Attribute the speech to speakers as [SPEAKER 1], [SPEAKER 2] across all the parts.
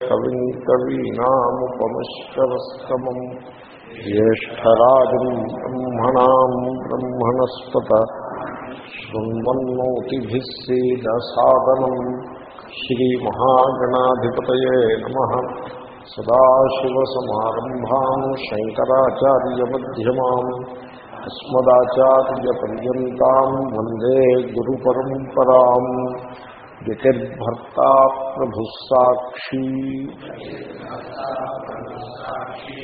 [SPEAKER 1] కవిం కవీనాముపమిశ్రవస్తమం జ్యేష్టరాజం బ్రహ్మణా బ్రహ్మణస్పత శృణ్వన్నోతిభిస్సీదసాదనం శ్రీమహాగణాధిపతాశివసమారంభా శంకరాచార్యమ్యమా అస్మదాచార్యపర్యంతం వందే గురు పరంపరా గతిర్భర్త ప్రభుసాక్షి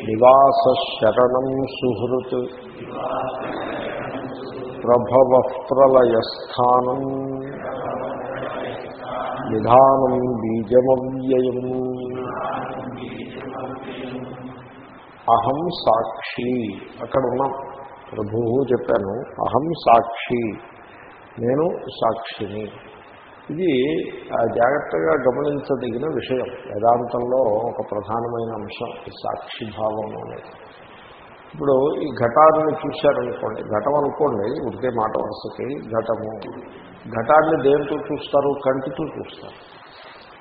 [SPEAKER 1] నివాసశరణం సుహృత్. ప్రభవ ప్రళయస్థానం నిధానం బీజమవ్యయం. అహం సాక్షి. అక్కడ ఉన్నాం ప్రభు చెప్పాను అహం సాక్షి. నేను సాక్షిని. ఇది జాగ్రత్తగా గమనించదగిన విషయం. వేదాంతంలో ఒక ప్రధానమైన అంశం సాక్షిభావం అనేది. ఇప్పుడు ఈ ఘటాన్ని చూశారనుకోండి ఘటం అనుకోండి ఉడికే మాట వరుసకి ఘటము. ఘటాన్ని దేంతో చూస్తారు? కంటితో చూస్తారు.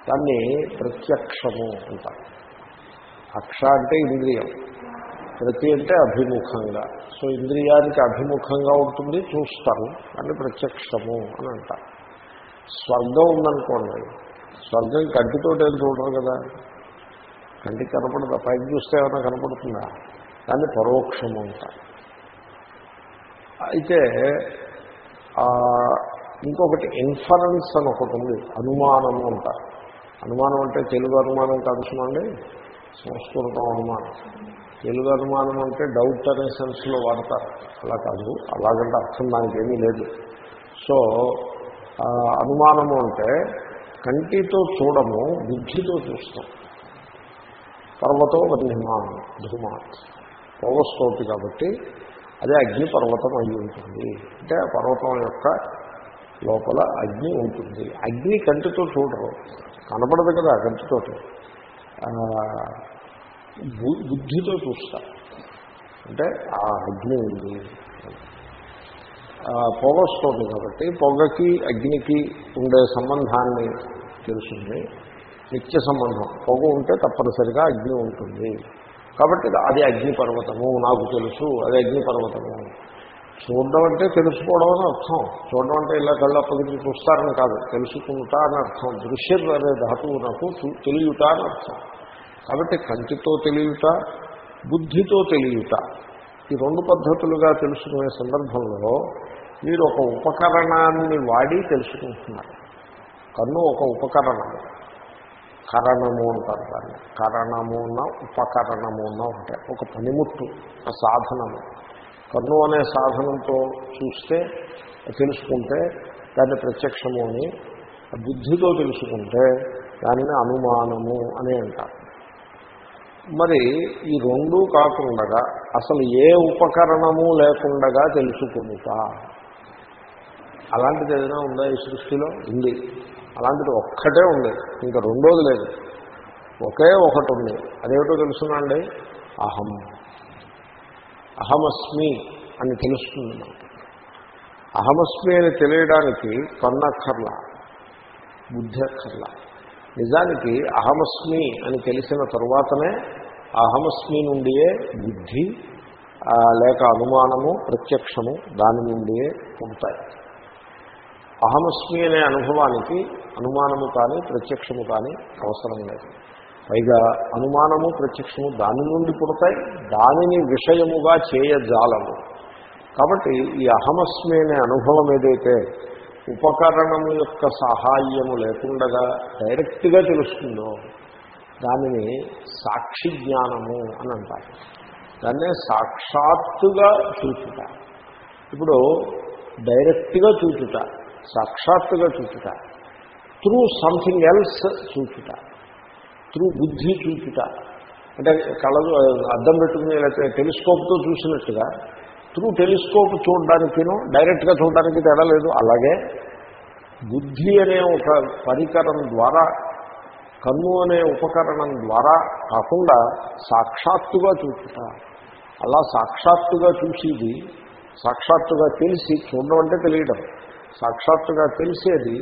[SPEAKER 1] దాన్ని ప్రత్యక్షము అంటారు. అక్ష అంటే ఇంద్రియం. ప్రతి అంటే అభిముఖంగా. సో ఇంద్రియానికి అభిముఖంగా ఉంటుంది చూస్తారు. అని ప్రత్యక్షము అని అంటారు. స్వర్గం ఉందనుకోండి స్వర్గం కంటితో చూడరు కదా. కంటికి కనపడదా? పైకి చూస్తే ఏమైనా కనపడుతుందా? దాన్ని పరోక్షము అంటారు. అయితే ఇంకొకటి ఇన్ఫరెన్స్ అని ఒకటి ఉంది అనుమానము అంటారు. అనుమానం అంటే తెలుగు అనుమానం కాదు సంస్కృతం అనుమానం. తెలుగు అనుమానం అంటే డౌట్ అనే సెన్స్లో వాడతారు. అలా కాదు అలాగంటే అర్థం ఏమీ లేదు. సో అనుమానము అంటే కంటితో చూడము బుద్ధితో చూస్తాం. పర్వతో వర్ణిమాన్ ధూమాత్ పౌరస్కోపి కాబట్టి అదే అగ్ని పర్వతం అయి ఉంటుంది. అంటే ఆ పర్వతం యొక్క లోపల అగ్ని ఉంటుంది. అగ్ని కంటితో చూడరు. కనపడదు కదా కంటితో. బుద్ధితో చూస్తారు. అంటే ఆ అగ్ని ఉంది. పొగొస్తుంది కాబట్టి పొగకి అగ్నికి ఉండే సంబంధాన్ని తెలుస్తుంది. నిత్య సంబంధం. పొగ ఉంటే తప్పనిసరిగా అగ్ని ఉంటుంది. కాబట్టి అది అగ్నిపర్వతము నాకు తెలుసు అది అగ్నిపర్వతము చూడడం అంటే తెలుసుకోవడం అని అర్థం. చూడడం అంటే ఇలా కళ్ళు అప్పగించి చూస్తారని కాదు. తెలుసుకుంటా అని అర్థం. దృశ్యం అనే ధాతువు నాకు తెలియట అని అర్థం. కాబట్టి కంటితో తెలియట బుద్ధితో తెలియట ఈ రెండు పద్ధతులుగా తెలుసుకునే సందర్భంలో మీరు ఒక ఉపకరణాన్ని వాడి తెలుసుకుంటున్నారు. కన్ను ఒక ఉపకరణము కరణము అంటారు దాన్ని. కరణము ఉన్న ఉపకరణము ఉన్న ఉంటాయి ఒక పనిముట్టు సాధనము. కన్ను అనే సాధనంతో చూస్తే తెలుసుకుంటే దాన్ని ప్రత్యక్షము అని బుద్ధితో తెలుసుకుంటే దానిని అనుమానము అని అంటారు. మరి ఈ రెండూ కాకుండా అసలు ఏ ఉపకరణము లేకుండా తెలుసుకుంటా? అలాంటిది ఏదైనా ఉందా ఈ సృష్టిలో? ఉంది. అలాంటిది ఒక్కటే ఉంది. ఇంకా రెండోది లేదు. ఒకే ఒకటి ఉంది. అదేమిటో తెలుసునండి అహం. అహమస్మి అని తెలుస్తుంది నాకు అహమస్మి అని తెలియడానికి కన్నక్కర్ల బుద్ధి అక్కర్ల నిజానికి అహమస్మి అని తెలిసిన తరువాతనే అహమస్మి నుండియే బుద్ధి లేక అనుమానము ప్రత్యక్షము దాని నుండియే ఉంటాయి అహమస్మి అనే అనుభవానికి అనుమానము కానీ ప్రత్యక్షము కానీ అవసరం లేదు. పైగా అనుమానము ప్రత్యక్షము దాని నుండి పుడతాయి దానిని విషయముగా చేయజాలము. కాబట్టి ఈ అహమస్మి అనే అనుభవం ఏదైతే ఉపకరణము యొక్క సహాయము లేకుండా డైరెక్ట్గా తెలుస్తుందో దానిని సాక్షి జ్ఞానము అని అంటారు. దాన్నే సాక్షాత్తుగా చూచుట. ఇప్పుడు డైరెక్ట్గా చూచుట. సాక్షాత్తుగా చూచుట. త్రూ సంథింగ్ ఎల్స్ చూచుట. త్రూ బుద్ధి చూచుట. అంటే కళలు అద్దం పెట్టుకుని లేకపోతే టెలిస్కోప్తో చూసినట్టుగా త్రూ టెలిస్కోప్ చూడడానికినో డైరెక్ట్గా చూడడానికి తేడా లేదు. అలాగే బుద్ధి అనే ఒక పరికరం ద్వారా కన్ను అనే ఉపకరణం ద్వారా కాకుండా సాక్షాత్తుగా చూచుట. అలా సాక్షాత్తుగా చూసేది సాక్షాత్తుగా తెలిసి చూడడం అంటే తెలియడం. సాక్షాత్తుగా తెలిసేది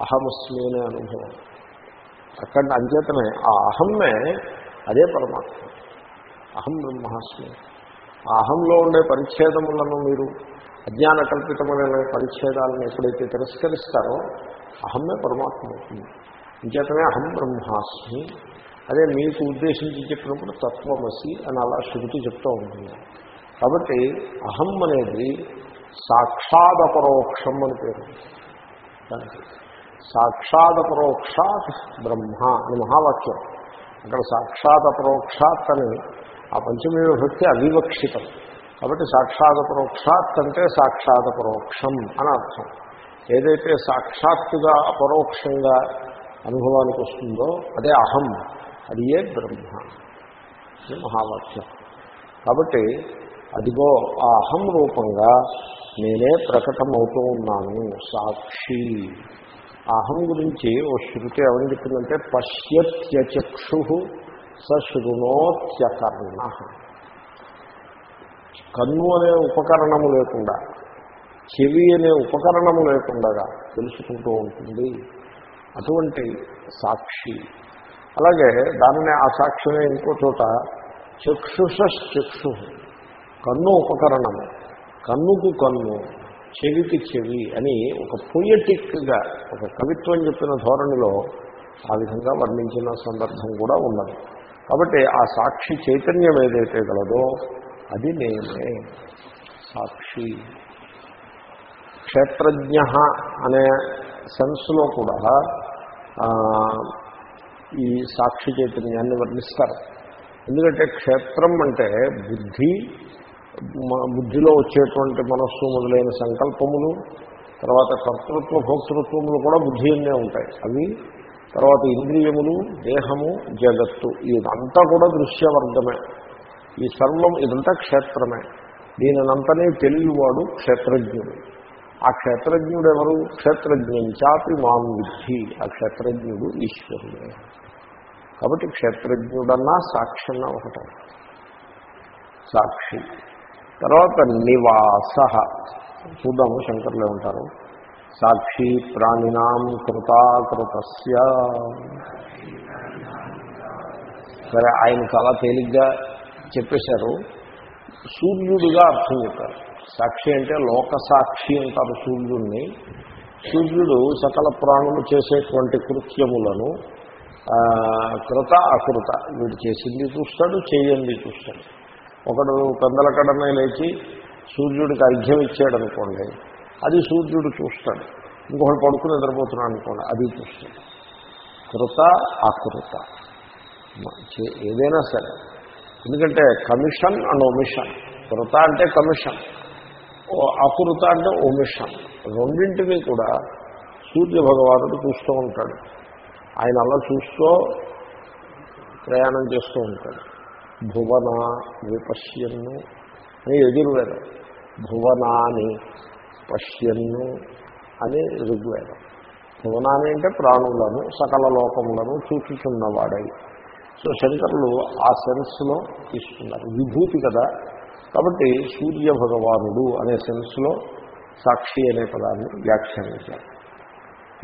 [SPEAKER 1] అహమస్మి అనే అనుభవం. అక్కడ అంచేతనే ఆ అహమ్మే అదే పరమాత్మ. అహం బ్రహ్మాస్మి. ఆ అహంలో ఉండే పరిచ్ఛేదములను మీరు అజ్ఞాన కల్పితమైన పరిచ్ఛేదాలను ఎప్పుడైతే తిరస్కరిస్తారో అహమ్మే పరమాత్మ అవుతుంది. అంచేతనే అహం బ్రహ్మాస్మి. అదే మీకు ఉద్దేశించి చెప్పినప్పుడు తత్వమసి అని అలా శృతి చెప్తూ ఉంటుంది. కాబట్టి అహం అనేది సాక్షాదపరోక్షం అని పేరు. దానికి సాక్షాదపరోక్షాత్ బ్రహ్మ అని మహావాక్యం. అక్కడ సాక్షాదపరోక్షాత్ అని ఆ పంచమీ విభక్తి అవివక్షితం. కాబట్టి సాక్షాదపరోక్షాత్ అంటే సాక్షాదపరోక్షం అని అర్థం. ఏదైతే సాక్షాత్తుగా అపరోక్షంగా అనుభవానికి వస్తుందో అదే అహం. అది ఏ బ్రహ్మ. ఇది మహావాక్యం. కాబట్టి అదిగో ఆ అహం రూపంగా నేనే ప్రకటమవుతూ ఉన్నాను సాక్షి. అహం గురించి ఓ శృతి ఏమని చెప్పిందంటే పశ్యత్యచక్షు సశృణోత్యకర్ణ కన్ను అనే ఉపకరణము లేకుండా చెవి అనే ఉపకరణము లేకుండా తెలుసుకుంటూ ఉంటుంది. అటువంటి సాక్షి. అలాగే దానిని ఆ సాక్షిని ఇంకో చోట చక్షుషక్షు కన్ను ఉపకరణము కన్నుకు కన్ను చెవికి చెవి అని ఒక పొయటిక్గా ఒక కవిత్వం చెప్పిన ధోరణిలో ఆ విధంగా వర్ణించిన సందర్భం కూడా ఉన్నది. కాబట్టి ఆ సాక్షి చైతన్యం ఏదైతే గలదో అది నేనే. సాక్షి. క్షేత్రజ్ఞ అనే సెన్స్లో కూడా ఈ సాక్షి చైతన్యాన్ని వర్ణిస్తారు. ఎందుకంటే క్షేత్రం అంటే బుద్ధి బుద్ధిలో వచ్చేటువంటి మనస్సు మొదలైన సంకల్పములు తర్వాత కర్తృత్వ భోక్తృత్వములు కూడా బుద్ధి అనే ఉంటాయి. అవి తర్వాత ఇంద్రియములు దేహము జగత్తు ఇదంతా కూడా దృశ్యవర్గమే ఈ సర్వం ఇదంతా క్షేత్రమే. దీనినంతనే తెలియవాడు క్షేత్రజ్ఞుడు. ఆ క్షేత్రజ్ఞుడు ఎవరు క్షేత్రజ్ఞంచాపి మాం విద్ధి. ఆ క్షేత్రజ్ఞుడు ఈశ్వరుడే. కాబట్టి క్షేత్రజ్ఞుడన్నా సాక్షిన్నా ఒకటే. సాక్షి. తర్వాత నివాస. చూద్దాము శంకర్లే ఉంటారు. సాక్షి ప్రాణినాం కృతాకృత సరే ఆయన చాలా తేలిగ్గా చెప్పేశారు. సూర్యుడిగా అర్థం చెప్పారు. సాక్షి అంటే లోక సాక్షి అంటారు సూర్యుడిని సూర్యుడు సకల ప్రాణులు చేసేటువంటి కృత్యములను కృత అకృత వీడు చేసింది చూస్తాడు చేయండి చూస్తాడు. ఒకడు పెందల లేచి సూర్యుడికి అర్ఘ్యం ఇచ్చాడు అనుకోండి అది సూర్యుడు చూస్తాడు. ఇంకొకటి పడుకుని నిద్రపోతున్నాడు అనుకోండి అది చూస్తాడు. కృత అకృత. ఏదైనా సరే. ఎందుకంటే కమిషన్ అండ్ ఒమిషన్ కృత అంటే కమిషన్. అకృత అంటే ఒమిషన్ రెండింటినీ కూడా సూర్య భగవానుడు చూస్తూ ఉంటాడు. ఆయన అలా చూస్తూ ప్రయాణం చేస్తూ ఉంటాడు. భువన విపశ్యన్ను. అని ఎదుర్వేదం భువనాని పశ్యన్ను అని ఋగ్వేదం. భువనాన్ని అంటే ప్రాణులను సకల లోకములను చూచుచున్నవాడై. సో శంకరులు ఆ సెన్స్లో తీసుకున్నారు. విభూతి కదా. కాబట్టి సూర్య భగవానుడు అనే సెన్స్లో సాక్షి అనే పదాన్ని వ్యాఖ్యానించారు.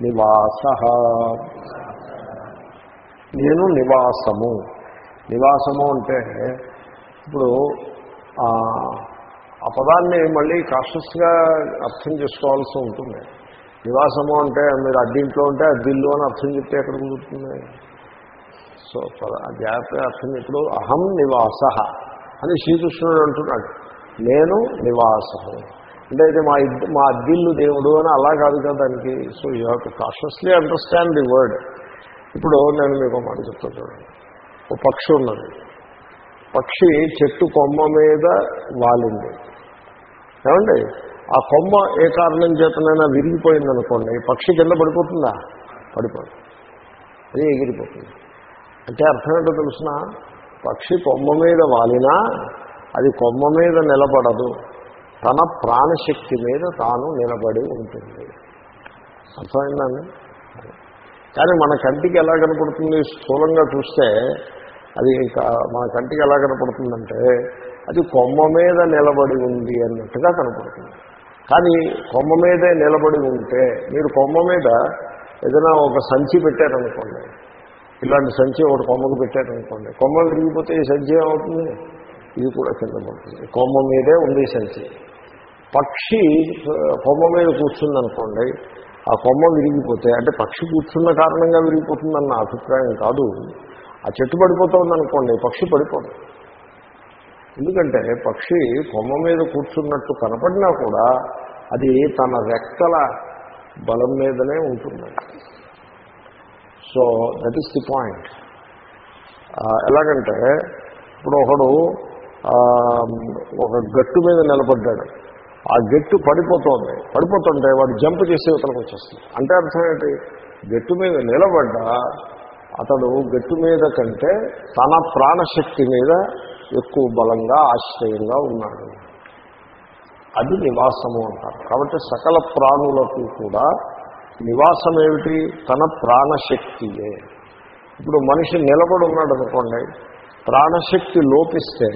[SPEAKER 1] నివాస. నేను నివాసము. నివాసము అంటే ఇప్పుడు ఆ పదాన్ని మళ్ళీ కాషస్గా అర్థం చేసుకోవాల్సి ఉంటుంది. నివాసము అంటే మీరు అడ్డింట్లో ఉంటే అద్దిల్లు అని అర్థం చెప్తే ఎక్కడ కుదురుతుంది? సో జాగ్రత్తగా అర్థం ఇప్పుడు అహం నివాస అని శ్రీకృష్ణుడు అంటున్నాడు. నేను నివాసము. అంటే అయితే మా ఇద్ద మా అద్దిల్లు దేవుడు అని అలా కాదు కదా దానికి. So you have to cautiously understand the word ఇప్పుడు నేను మీకు మాట చెప్తాను చూడండి. ఓ పక్షి ఉన్నది. పక్షి చెట్టు కొమ్మ మీద వాలింది. ఏమండి? ఆ కొమ్మ ఏ కారణం చేతనైనా విరిగిపోయిందనుకోండి పక్షి కింద పడిపోతుందా? పడిపోదు. అది ఎగిరిపోతుంది. అంటే అర్థం ఏంటో తెలుసిన? పక్షి కొమ్మ మీద వాలినా అది కొమ్మ మీద నిలబడదు. తన ప్రాణశక్తి మీద తాను నిలబడి ఉంటుంది. అర్థమైందండి కానీ మన కంటికి ఎలా కనపడుతుంది? స్థూలంగా చూస్తే అది మన కంటికి ఎలా కనపడుతుందంటే అది కొమ్మ మీద నిలబడి ఉంది అన్నట్టుగా కనపడుతుంది. కానీ కొమ్మ మీదే నిలబడి ఉంటే మీరు కొమ్మ మీద ఏదైనా ఒక సంచి పెట్టారనుకోండి ఇలాంటి సంచి ఒకటి కొమ్మకు పెట్టారనుకోండి కొమ్మ విరిగిపోతే ఈ సంచి ఏమవుతుంది? ఇది కూడా కింద పడుతుంది. కొమ్మ మీదే ఉంది ఈ సంచి. పక్షి కొమ్మ మీద కూర్చుందనుకోండి ఆ కొమ్మ విరిగిపోతే అంటే పక్షి కూర్చున్న కారణంగా విరిగిపోతుందన్న అభిప్రాయం కాదు ఆ చెట్టు పడిపోతుందనుకోండి పక్షి పడిపోదు. ఎందుకంటే పక్షి కొమ్మ మీద కూర్చున్నట్టు కనపడినా కూడా అది తన రెక్కల బలం మీదనే ఉంటుంది. So that is the point ఎలాగంటే ఇప్పుడు ఒకడు ఒక గట్టు మీద నిలబడ్డాడు. ఆ గట్టు పడిపోతోంది. పడిపోతుంటే వాడు జంప్ చేసే ఇతరకు వచ్చేస్తుంది. అంటే అర్థం ఏంటి? గట్టు మీద నిలబడ్డా అతడు గట్టు మీద కంటే తన ప్రాణశక్తి మీద ఎక్కువ బలంగా ఆశ్రయంగా ఉన్నాడు. అది నివాసము అంటారు. కాబట్టి సకల ప్రాణులకు కూడా నివాసం ఏమిటి తన ప్రాణశక్తియే. ఇప్పుడు మనిషి నిలబడి ఉన్నాడు అనుకోండి ప్రాణశక్తి లోపిస్తే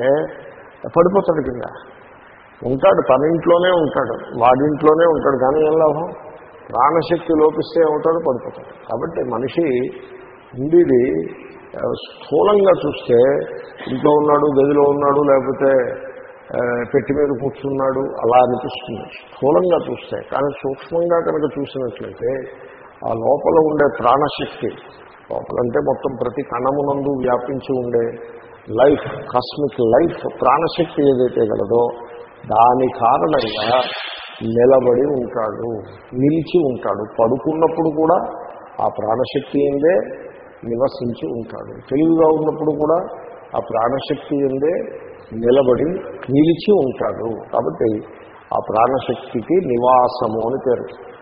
[SPEAKER 1] పడిపోతాడు కింద. ఉంటాడు తన ఇంట్లోనే ఉంటాడు వాడింట్లోనే ఉంటాడు కానీ ఏం లాభం? ప్రాణశక్తి లోపిస్తే ఏమవుతాడు? పడిపోతాడు. కాబట్టి మనిషి ఉండేది స్థూలంగా చూస్తే ఇంట్లో ఉన్నాడు గదిలో ఉన్నాడు లేకపోతే పెట్టి మీద కూర్చున్నాడు అలా అనిపిస్తుంది. స్థూలంగా చూస్తే కానీ సూక్ష్మంగా కనుక చూసినట్లయితే ఆ లోపల ఉండే ప్రాణశక్తి లోపలంటే మొత్తం ప్రతి కణమునందు వ్యాపించి ఉండే లైఫ్ కాస్మిక్ లైఫ్ ప్రాణశక్తి ఏదైతే గలదో దాని కారణంగా నిలబడి ఉంటాడు నిలిచి ఉంటాడు. పడుకున్నప్పుడు కూడా ఆ ప్రాణశక్తి ఏందే నివసించి ఉంటాడు. తెలివిగా ఉన్నప్పుడు కూడా ఆ ప్రాణశక్తి ఎందే నిలబడి నిలిచి ఉంటాడు. కాబట్టి ఆ ప్రాణశక్తికి నివాసము అని పేరు.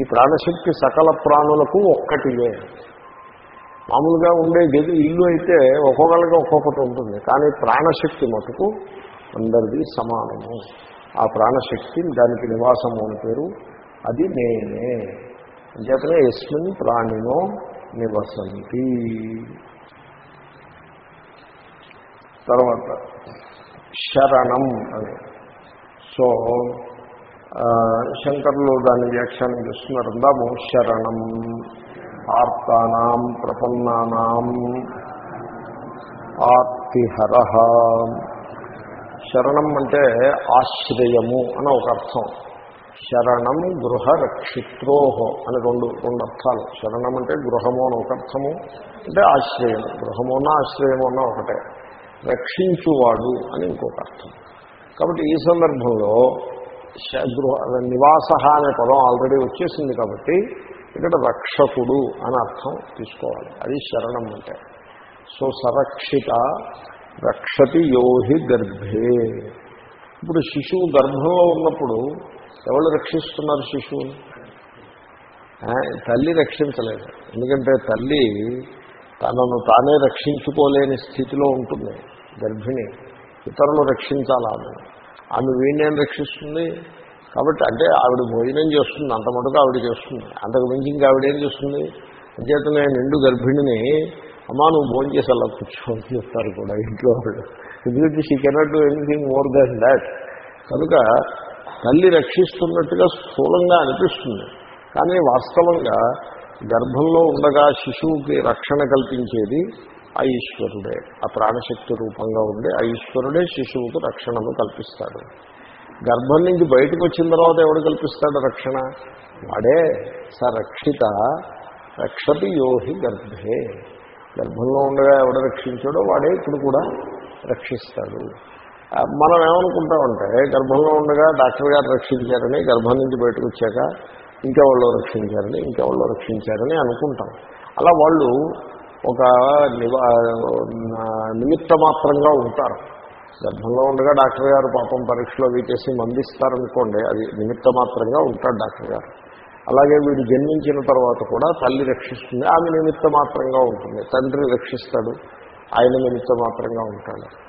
[SPEAKER 1] ఈ ప్రాణశక్తి సకల ప్రాణులకు ఒక్కటిదే మామూలుగా ఉండే గది ఇల్లు అయితే ఒక్కొక్కరికి ఒక్కొక్కటి ఉంటుంది. కానీ ప్రాణశక్తి మటుకు అందరిది సమానము. ఆ ప్రాణశక్తి దానికి నివాసము అని పేరు. అది నేనే. అంచేతనే ఎస్మిన్ ప్రాణినో నివసంతి. తర్వాత శరణం అని. సో ఆ, శంకర్లు దాన్ని వ్యాఖ్యానం చేస్తున్నారు. అందాము శరణం. ఆర్తానాం ప్రపన్నానాం. ఆర్తిహర శరణం అంటే ఆశ్రయము అని ఒక అర్థం. శరణం గృహ రక్షిత్రోహో అని రెండు రెండు అర్థాలు. శరణం అంటే గృహము అని ఒక అర్థము అంటే ఆశ్రయం. గృహమున్నా ఆశ్రయమున్నా ఒకటే. రక్షించువాడు అని ఇంకొక అర్థం. కాబట్టి ఈ సందర్భంలో శ- గృహ నివాస అనే పదం ఆల్రెడీ వచ్చేసింది కాబట్టి ఇక్కడ రక్షకుడు అని అర్థం తీసుకోవాలి. అది శరణం అంటే. సో సరక్షిత రక్షతి యోహి గర్భే. ఇప్పుడు శిశువు గర్భంలో ఉన్నప్పుడు ఎవరు రక్షిస్తున్నారు శిశువుని తల్లి రక్షించలేదు. ఎందుకంటే తల్లి తనను తానే రక్షించుకోలేని స్థితిలో ఉంటుంది గర్భిణి. ఇతరులు రక్షించాలా ఆమె ఆమె వీణ్ణేం రక్షిస్తుంది? కాబట్టి అంటే ఆవిడ భోజనం చేస్తుంది అంత మటుకు ఆవిడ చేస్తుంది. అంతకు మించి ఇంకా ఆవిడ ఏం చేస్తుంది? అంచేతనే నిండు గర్భిణిని అమ్మా నువ్వు భోజనం చేసి అలా కూర్చోని చెప్తారు కూడా ఇంట్లో వాళ్ళు. ఎందుకంటే she cannot do anything more than that కనుక తల్లి రక్షిస్తున్నట్టుగా స్థూలంగా అనిపిస్తుంది. కానీ వాస్తవంగా గర్భంలో ఉండగా శిశువుకి రక్షణ కల్పించేది ఆ ఈశ్వరుడే. ఆ ప్రాణశక్తి రూపంగా ఉండే ఆ ఈశ్వరుడే శిశువుకు రక్షణను కల్పిస్తాడు. గర్భం నుంచి బయటకు వచ్చిన తర్వాత ఎవడు కల్పిస్తాడు రక్షణ? వాడే. స రక్షిత రక్షతి యోహి గర్భే. గర్భంలో ఉండగా ఎవడు రక్షించాడో వాడే ఇప్పుడు కూడా రక్షిస్తాడు. మనం ఏమనుకుంటామంటే గర్భంలో ఉండగా డాక్టర్ గారు రక్షించారని గర్భం నుంచి బయటకు వచ్చాక ఇంకెవాళ్ళు రక్షించారని ఇంకెవాళ్ళు రక్షించారని అనుకుంటాం. అలా వాళ్ళు ఒక నివా నిమిత్త మాత్రంగా ఉంటారు. గర్భంలో ఉండగా డాక్టర్ గారు పాపం పరీక్షలో వీటేసి మందిస్తారనుకోండి అది నిమిత్త మాత్రంగా ఉంటాడు డాక్టర్ గారు. అలాగే వీడు జన్మించిన తర్వాత కూడా తల్లి రక్షిస్తుంది ఆమె నిమిత్త మాత్రంగా ఉంటుంది. తండ్రి రక్షిస్తాడు ఆయన నిమిత్త మాత్రంగా ఉంటాడు.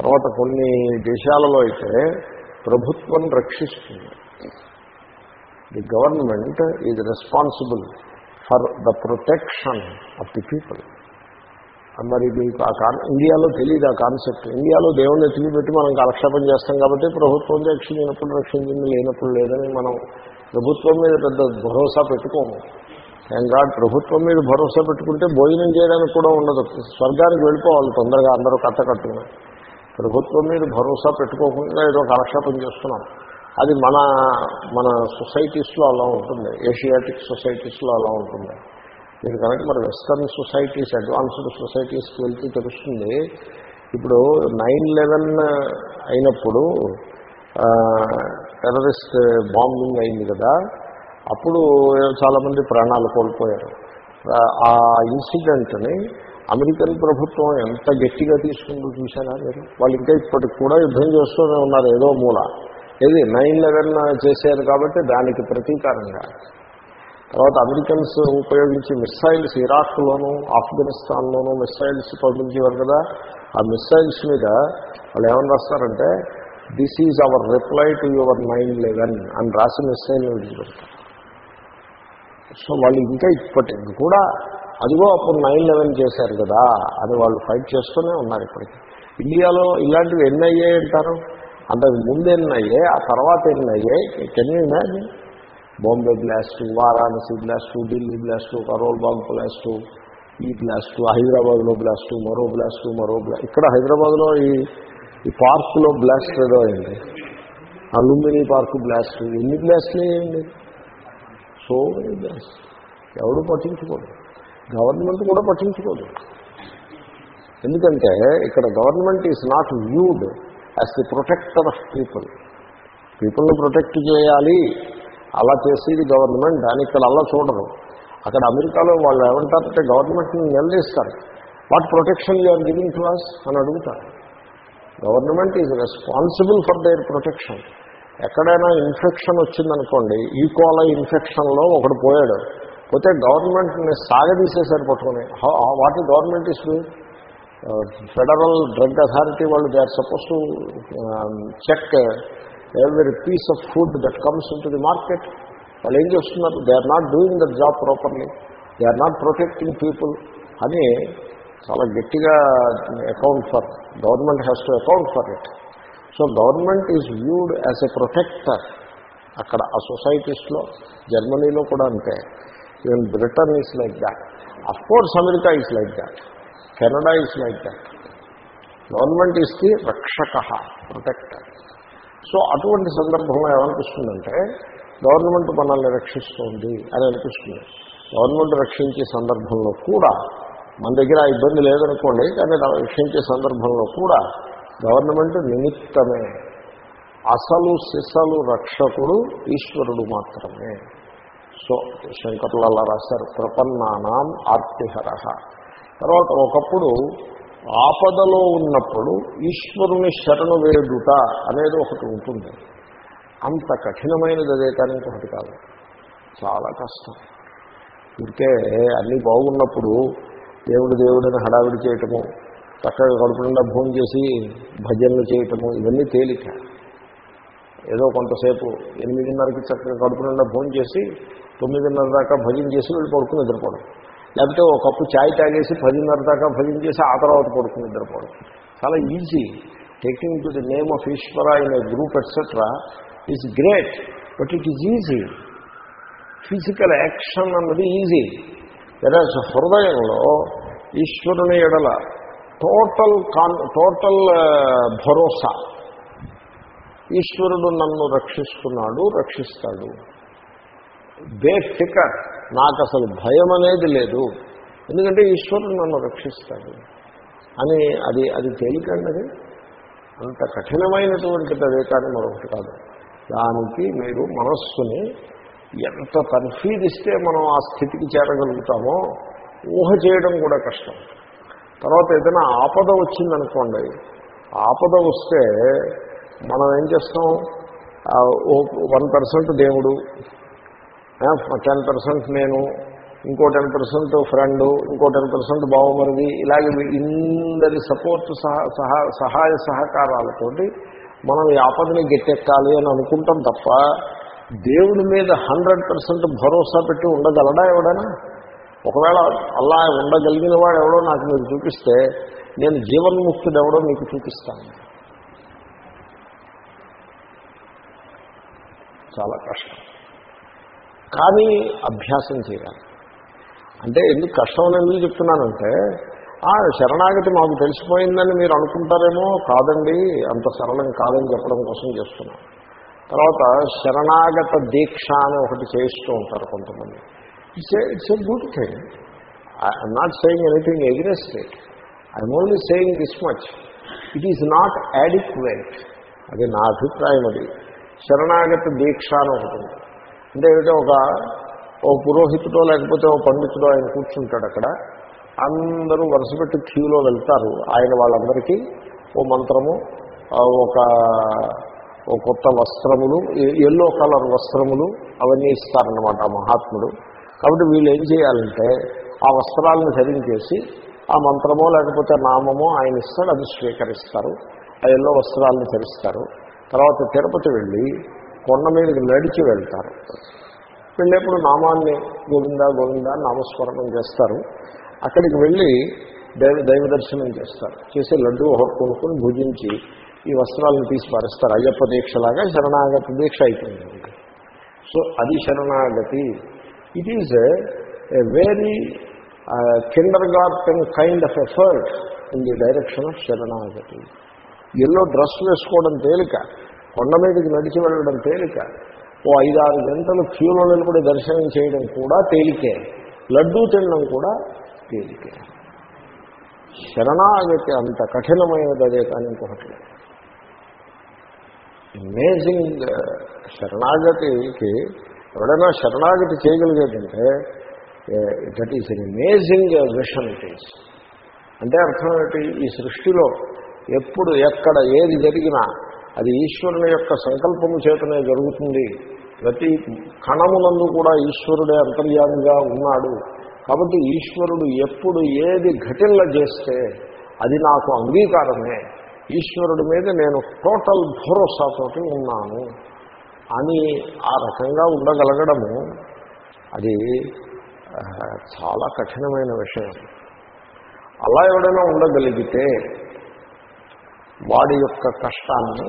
[SPEAKER 1] తర్వాత కొన్ని దేశాలలో అయితే ప్రభుత్వం రక్షిస్తుంది. The government is responsible for the protection of the people మరి మీకు ఆ కాన్ ఇండియాలో తెలియదు ఆ కాన్సెప్ట్. ఇండియాలో దేవుణ్ణి ఎత్తిపెట్టి మనం కాలక్షేపం చేస్తాం కాబట్టి ప్రభుత్వం రక్షించినప్పుడు రక్షించింది లేనప్పుడు లేదని మనం ప్రభుత్వం మీద పెద్ద భరోసా పెట్టుకోము. గాడ్ ప్రభుత్వం మీద భరోసా పెట్టుకుంటే భోజనం చేయడానికి కూడా ఉండదు. స్వర్గానికి వెళ్ళిపోవాలి తొందరగా అందరూ కథ కట్టుకుని. ప్రభుత్వం మీద భరోసా పెట్టుకోకుండా ఏదో కాలక్షేపం చేస్తున్నాం. అది మన మన సొసైటీస్లో అలా ఉంటుంది. ఏషియాటిక్ సొసైటీస్లో అలా ఉంటుంది. మీరు కనుక మరి వెస్టర్న్ సొసైటీస్ అడ్వాన్స్డ్ సొసైటీస్కి వెళ్తే తెలుస్తుంది. ఇప్పుడు నైన్ లెవెన్ అయినప్పుడు టెర్రరిస్ట్ బాంబింగ్ అయింది కదా. అప్పుడు చాలామంది ప్రాణాలు కోల్పోయారు. ఆ ఇన్సిడెంట్ని అమెరికన్ ప్రభుత్వం ఎంత గట్టిగా తీసుకుంటూ చూసారా మీరు? వాళ్ళు ఇంకా ఇప్పటికి కూడా యుద్ధం చేస్తూనే ఉన్నారు ఏదో మూల. ఏది? నైన్ లెవెన్ చేశారు కాబట్టి దానికి ప్రతీకారంగా. తర్వాత అమెరికన్స్ ఉపయోగించి మిస్సైల్స్ ఇరాక్లోను ఆఫ్ఘనిస్తాన్లోనూ మిస్సైల్స్ పంపించేవారు కదా. ఆ మిస్సైల్స్ మీద వాళ్ళు ఏమని రాస్తారంటే this is our reply to your nine eleven అని రాసి మిస్సైల్ విడిచిపెడతారు. సో వాళ్ళు ఇంకా ఇప్పటికి కూడా అదిగో అప్పుడు నైన్ లెవెన్ చేశారు కదా అని వాళ్ళు ఫైట్ చేస్తూనే ఉన్నారు ఇప్పటికి. ఇండియాలో ఇలాంటివి ఎన్ని అయ్యాయి అంటారు? అంతకు ముందు ఎన్ని అయ్యాయి? ఆ తర్వాత ఎన్ని అయ్యాయి? Can you imagine? Bombay blast Varanasi blast Delhi blast Karol Bagh blast ఈ బ్లాస్టు హైదరాబాద్లో బ్లాస్టు మరో బ్లాస్టు మరో బ్లా ఇక్కడ హైదరాబాద్లో ఈ ఈ పార్కులో బ్లాస్ట్ ఏదో అయింది. Alumni park blast. ఎన్ని బ్లాస్ట్లు అయ్యండి సో మెనీ బ్లాస్ట్. ఎవడు పట్టించుకోడు. గవర్నమెంట్ కూడా పట్టించుకోదు. ఎందుకంటే ఇక్కడ government is not viewed as the protector of people పీపుల్ని ప్రొటెక్ట్ చేయాలి. అలా చేసేది గవర్నమెంట్. దాని ఇక్కడ అలా చూడరు. అక్కడ అమెరికాలో వాళ్ళు ఏమంటారంటే గవర్నమెంట్ని నిలదీస్తారు. What protection you're giving to us అని అడుగుతారు. Government is responsible for their protection ఎక్కడైనా ఇన్ఫెక్షన్ వచ్చిందనుకోండి e. ఈకోలా ఇన్ఫెక్షన్లో ఒకడు పోయాడు. పోతే గవర్నమెంట్ని సాగదీసేసారు పట్టుకుని. What government is federal drug authority వాళ్ళు they are suppose to um, check every piece of food that comes in to the market వాళ్ళు ఏం చేస్తున్నారు? They are not doing the job properly. They are not protecting people అని చాలా గట్టిగా account for government has to account for it. So government is viewed as a protector అక్కడ ఆ సొసైటీస్లో జర్మనీలో కూడా అంతే. Even Britain is like that of course America is like that Canada is like that government is the రక్షక protector so అటువంటి సందర్భంలో ఏమనిపిస్తుందంటే గవర్నమెంట్ మనల్ని రక్షిస్తుంది అని అనిపిస్తుంది. గవర్నమెంట్ రక్షించే సందర్భంలో కూడా మన దగ్గర ఆ ఇబ్బంది లేదనుకోండి కానీ రక్షించే సందర్భంలో కూడా గవర్నమెంట్ నిమిత్తమే అసలు సిసలు రక్షకుడు ఈశ్వరుడు మాత్రమే. సో శంకరులు అలా రాశారు ప్రపన్నానాం ఆర్తిహర. తర్వాత ఒకప్పుడు ఆపదలో ఉన్నప్పుడు ఈశ్వరుని శరణు వేడుట అనేది ఒకటి ఉంటుంది. అంత కఠినమైనది అదే కానీ ఇంకొకటి కాదు. చాలా కష్టం. ఇంకే అన్నీ బాగున్నప్పుడు దేవుడు దేవుడిని హడావిడి చేయటము చక్కగా కడుపు నిండా భోజనం చేసి భజనలు చేయటము ఇవన్నీ తేలిక. ఏదో కొంతసేపు ఎనిమిదిన్నరకి చక్కగా కడుపు నిండా భోజనం చేసి తొమ్మిదిన్నర దాకా భజన చేసి వెళ్ళి పడుకుని నిద్రపోవడం. లేకపోతే ఒక కప్పు ఛాయ్ తాగేసి పదిన్నర దాకా భజన చేసి ఆ తర్వాత పడుకుని నిద్రపోవడం. చాలా easy taking to the name of Ishwara in a group etcetera is great but it is easy physical action అన్నది ఈజీ వెరాజ్ హృదయంలో ఈశ్వరుని ఎడల టోటల్ కాన్ టోటల్ భరోసా. ఈశ్వరుడు నన్ను రక్షిస్తున్నాడు రక్షిస్తాడు. బేఫికర్ నాకు అసలు భయం అనేది లేదు. ఎందుకంటే ఈశ్వరుడు నన్ను రక్షిస్తాడు. అని అది అది తేలికండి అంత కఠినమైనటువంటిది అదే కానీ మరొకటి కాదు. దానికి మీరు మనస్సుని ఎంత తర్ఫీదిస్తే మనం ఆ స్థితికి చేరగలుగుతామో ఊహ చేయడం కూడా కష్టం. తర్వాత ఏదైనా ఆపద వచ్చిందనుకోండి ఆపద వస్తే మనం ఏం చేస్తాం? వన్ పర్సెంట్ దేవుడు టెన్ పర్సెంట్ నేను ఇంకో టెన్ పర్సెంట్ ఫ్రెండు ఇంకో టెన్ పర్సెంట్ బావమరిది ఇలాగే ఇందరి సపోర్ట్ సహా సహా సహాయ సహకారాలతోటి మనం ఈ ఆపదని గట్టెక్కాలి అని అనుకుంటాం తప్ప దేవుడి మీద హండ్రెడ్ పర్సెంట్ భరోసా పెట్టి ఉండగలడా ఎవడైనా? ఒకవేళ అలా ఉండగలిగిన వాడు ఎవడో నాకు మీరు చూపిస్తే నేను జీవన్ముక్తుడు ఎవడో మీకు చూపిస్తాను. చాలా కష్టం. కానీ అభ్యాసం చేయాలి. అంటే ఎందుకు కష్టం అని ఎందుకు చెప్తున్నానంటే ఆ శరణాగతి మాకు తెలిసిపోయిందని మీరు అనుకుంటారేమో కాదండి అంత సరళం కాదని చెప్పడం కోసం చేస్తున్నాను తర్వాత శరణాగత దీక్ష అని ఒకటి చేయిస్తూ ఉంటారు కొంతమంది. It's it's a good thing. I'm not saying anything against it I'm only saying this much it is not adequate అది నా అభిప్రాయం అది. శరణాగత దీక్ష అని ఉంటుంది అంటే ఏమిటో ఒక ఓ పురోహితుడో లేకపోతే ఓ పండితుడో ఆయన కూర్చుంటాడు అక్కడ. అందరూ వరుసపెట్టి క్యూలో వెళ్తారు. ఆయన వాళ్ళందరికీ ఓ మంత్రము ఒక ఓ కొత్త వస్త్రములు ఎల్లో కలర్ వస్త్రములు అవన్నీ ఇస్తారనమాట మహాత్ముడు. కాబట్టి వీళ్ళు ఏం చేయాలంటే ఆ వస్త్రాలను ధరించేసి ఆ మంత్రమో లేకపోతే నామమో ఆయన ఇస్తాడు అది స్వీకరిస్తారు. ఆ ఎల్లో వస్త్రాలను ధరిస్తారు. తర్వాత తిరుపతి వెళ్ళి కొండ మీదకి నడిచి వెళ్తారు. వెళ్ళేప్పుడు నామాన్ని గోవింద గోవింద నామస్మరణం చేస్తారు. అక్కడికి వెళ్ళి దైవ దైవ దర్శనం చేస్తారు. చేసి లడ్డు ఒకటి కొనుక్కొని భుజించి ఈ వస్త్రాలను తీసి పారేస్తారు. అయ్యప్ప దీక్షలాగా శరణాగతి దీక్ష అయిపోయింది సో అది శరణాగతి. It is a very kindergarten kind of effort in the direction of శరణాగతి. ఎల్లో డ్రెస్ వేసుకోవడం తేలిక కొండ మీదకి నడిచి వెళ్ళడం తేలిక ఓ ఐదారు గంటలు క్యూలో నిలబడి దర్శనం చేయడం కూడా తేలికే లడ్డూ తినడం కూడా తేలికే. శరణాగతి అంత కఠినమైనది అదే కానీ ఇంకొకటి అమేజింగ్ uh, శరణాగతికి ఎవడైనా శరణాగతి చేయగలిగేటంటే that is an amazing vision it is అంటే అర్థం ఏంటి ఈ సృష్టిలో ఎప్పుడు ఎక్కడ ఏది జరిగినా అది ఈశ్వరుని యొక్క సంకల్పము చేతనే జరుగుతుంది. ప్రతి కణమునందు కూడా ఈశ్వరుడే అంతర్యామిగా ఉన్నాడు. కాబట్టి ఈశ్వరుడు ఎప్పుడు ఏది ఘటిల్ల చేస్తే అది నాకు అంగీకారమే. ఈశ్వరుడి మీద నేను టోటల్ భరోసాతోటి ఉన్నాను అని ఆ రకంగా ఉండగలగడము అది చాలా కఠినమైన విషయం. అలా ఎవడైనా ఉండగలిగితే వాడి యొక్క కష్టాన్ని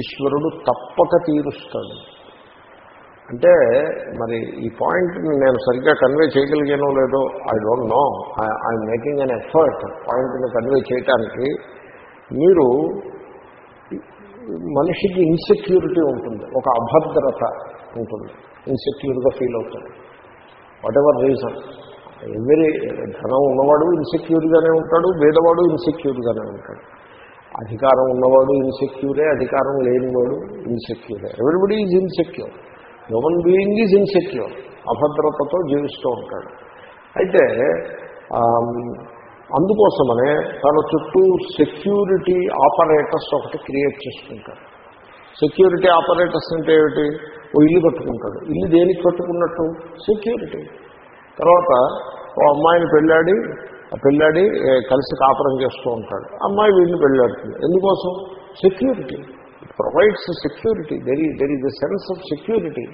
[SPEAKER 1] ఈశ్వరుడు తప్పక తీరుస్తాడు. అంటే మరి ఈ పాయింట్ని నేను సరిగ్గా కన్వే చేయగలిగానో లేదో I don't know. I'm making an effort పాయింట్ని కన్వే చేయటానికి. మీరు మనిషికి ఇన్సెక్యూరిటీ ఉంటుంది ఒక అభద్రత ఉంటుంది ఇన్సెక్యూర్గా ఫీల్ అవుతాడు. వాట్ ఎవర్ రీజన్ ఎవరి ధనం ఉన్నవాడు ఇన్సెక్యూర్గానే ఉంటాడు పేదవాడు ఇన్సెక్యూర్గానే ఉంటాడు. అధికారం ఉన్నవాడు ఇన్సెక్యూరే అధికారం లేనివాడు ఇన్సెక్యూరే everybody is insecure human being is insecure అభద్రతతో జీవిస్తూ ఉంటాడు. అయితే అందుకోసమనే తన చుట్టూ సెక్యూరిటీ ఆపరేటర్స్ ఒకటి క్రియేట్ చేసుకుంటాడు. సెక్యూరిటీ ఆపరేటర్స్ అంటే ఏమిటి? ఓ ఇల్లు కట్టుకుంటాడు. ఇల్లు దేనికి కట్టుకున్నట్టు? సెక్యూరిటీ తర్వాత ఓ అమ్మాయిని పెళ్ళాడి పెళ్ళాడి కలిసి కాపురం చేస్తూ ఉంటాడు. అమ్మాయి వీడిని పెళ్ళాడుతుంది. ఎందుకోసం? Security it provides security there ఈ there is a sense of security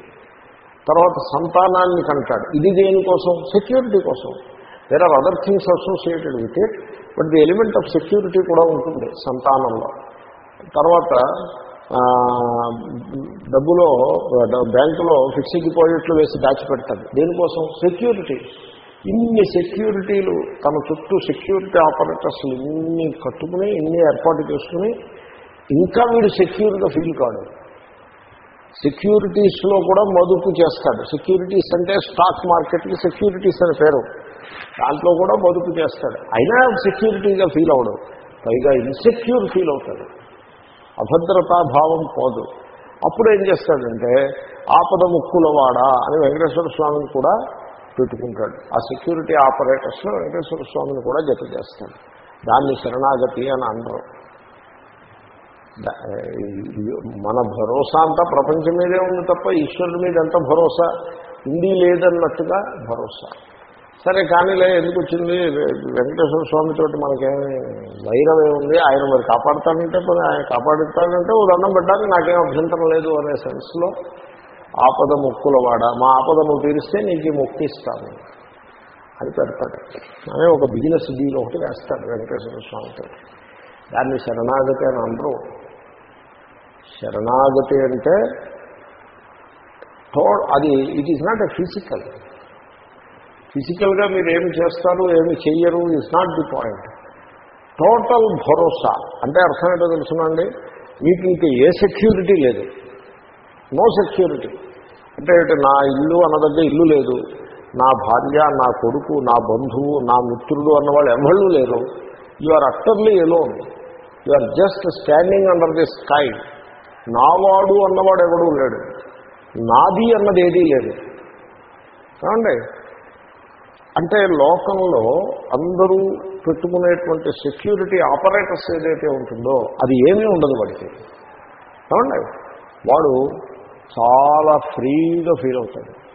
[SPEAKER 1] తర్వాత సంతానాన్ని కంటాడు. ఇది దేనికోసం? సెక్యూరిటీ కోసం. There are other things associated with it but the element of security కూడా ఉంటుంది సంతానంలో. తర్వాత డబ్బులో బ్యాంకులో ఫిక్స్డ్ డిపాజిట్లు వేసి దాచిపెడతాడు. దేనికోసం? సెక్యూరిటీ ఇన్ని సెక్యూరిటీలు తన చుట్టూ సెక్యూరిటీ ఆపరేటర్స్ ఇన్ని కట్టుకుని ఇన్ని ఏర్పాటు చేసుకుని ఇంకా వీడు సెక్యూర్గా ఫీల్ కాడు. సెక్యూరిటీస్లో కూడా మదుపు చేస్తాడు. సెక్యూరిటీస్ అంటే స్టాక్ మార్కెట్కి సెక్యూరిటీస్ అని పేరు. దాంట్లో కూడా మదుపు చేస్తాడు. అయినా సెక్యూరిటీగా ఫీల్ అవడం. పైగా ఇన్సెక్యూర్ ఫీల్ అవుతాడు. అభద్రతా భావం పోదు. అప్పుడు ఏం చేస్తాడంటే ఆపద ముక్కులవాడా అని వెంకటేశ్వర స్వామిని కూడా పెట్టుకుంటాడు. ఆ సెక్యూరిటీ ఆపరేటర్స్లో వెంకటేశ్వర స్వామిని కూడా జత చేస్తాడు. దాన్ని శరణాగతి అని అనరు. మన భరోసా అంతా ప్రపంచం మీదే ఉంది తప్ప ఈశ్వరుడి మీద ఎంత భరోసా? ఉంది లేదన్నట్టుగా భరోసా. సరే కానీలే ఎందుకు వచ్చింది? వెంకటేశ్వర స్వామితో మనకేమి వైరం ఏముంది ఆయన మరి కాపాడుతానంటే ఆయన కాపాడుతానంటే ఓ దండం పెట్టడానికి నాకేం అభ్యంతరం లేదు అనే సెన్స్లో ఆపద ముక్కులవాడ మా ఆపద నువ్వు తీరిస్తే నీకు ఈ ముక్తి ఇస్తాను అని పెడతాడు. అనే ఒక బిజినెస్ డీల్ ఒకటి వేస్తాడు వెంకటేశ్వర స్వామితో దాన్ని శరణాగతి అని అందరూ శరణాగతి అంటే తో అది it is not a physical ఫిజికల్గా మీరు ఏమి చేస్తారు ఏమి చెయ్యరు is not the point total భరోసా. అంటే అర్థం ఏంటో తెలుసునండి? మీకు ఇంకా ఏ సెక్యూరిటీ లేదు. నో సెక్యూరిటీ అంటే నా ఇల్లు అన్నదగ్గ ఇల్లు లేదు. నా భార్య నా కొడుకు నా బంధువు నా మిత్రుడు అన్నవాళ్ళు ఎవళ్ళు లేరు. You are utterly alone you are just standing under the sky నావాడు అన్నవాడు ఎవడూ లేడు. నాది అన్నది ఏదీ లేదు. కావండి అంటే లోకంలో అందరూ పెట్టుకునేటువంటి సెక్యూరిటీ ఆపరేటర్స్ ఏదైతే ఉంటుందో అది ఏమీ ఉండదు వాడికి. కావండి వాడు చాలా ఫ్రీగా ఫీల్ అవుతాడు.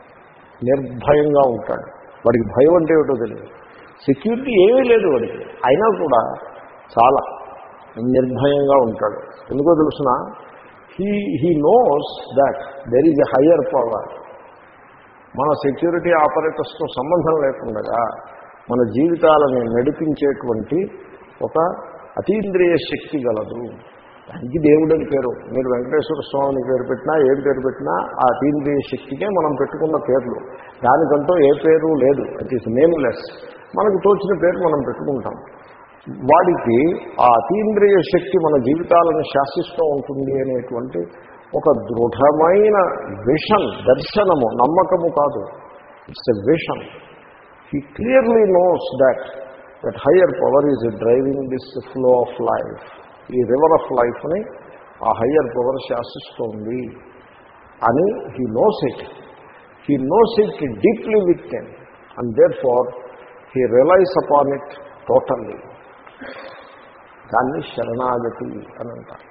[SPEAKER 1] నిర్భయంగా ఉంటాడు. వాడికి భయం అంటే ఏమిటో తెలియదు. సెక్యూరిటీ ఏమీ లేదు వాడికి. అయినా కూడా చాలా నిర్భయంగా ఉంటాడు. ఎందుకో తెలుసిన? He he knows that there is a higher power మన సెక్యూరిటీ ఆపరేటర్స్తో సంబంధం లేకుండా మన జీవితాలని నడిపించేటువంటి ఒక అతీంద్రియ శక్తి గలదు. దానికి దేవుడని పేరు. మీరు వెంకటేశ్వర స్వామిని పేరు పెట్టినా ఏం పేరు పెట్టినా ఆ తీంద్రియ శక్తికే మనం పెట్టుకున్న పేర్లు. దానికంటూ ఏ పేరు లేదు. ఇట్ ఈస్ నేమ్లెస్ మనకు తోచిన పేరు మనం పెట్టుకుంటాం. వాడికి ఆ అతీంద్రియ శక్తి మన జీవితాలను శాసిస్తూ ఉంటుంది అనేటువంటి ఒక దృఢమైన విషన్ దర్శనము నమ్మకము కాదు. It's a vision he clearly knows that that higher power is driving this flow of life ఈ రివర్ ఆఫ్ లైఫ్ని ఆ హయ్యర్ పవర్ శాసిస్తోంది అని he knows it he knows it deeply with can and therefore he relies upon it totally దాన్ని శరణాగతి అని అంటారు.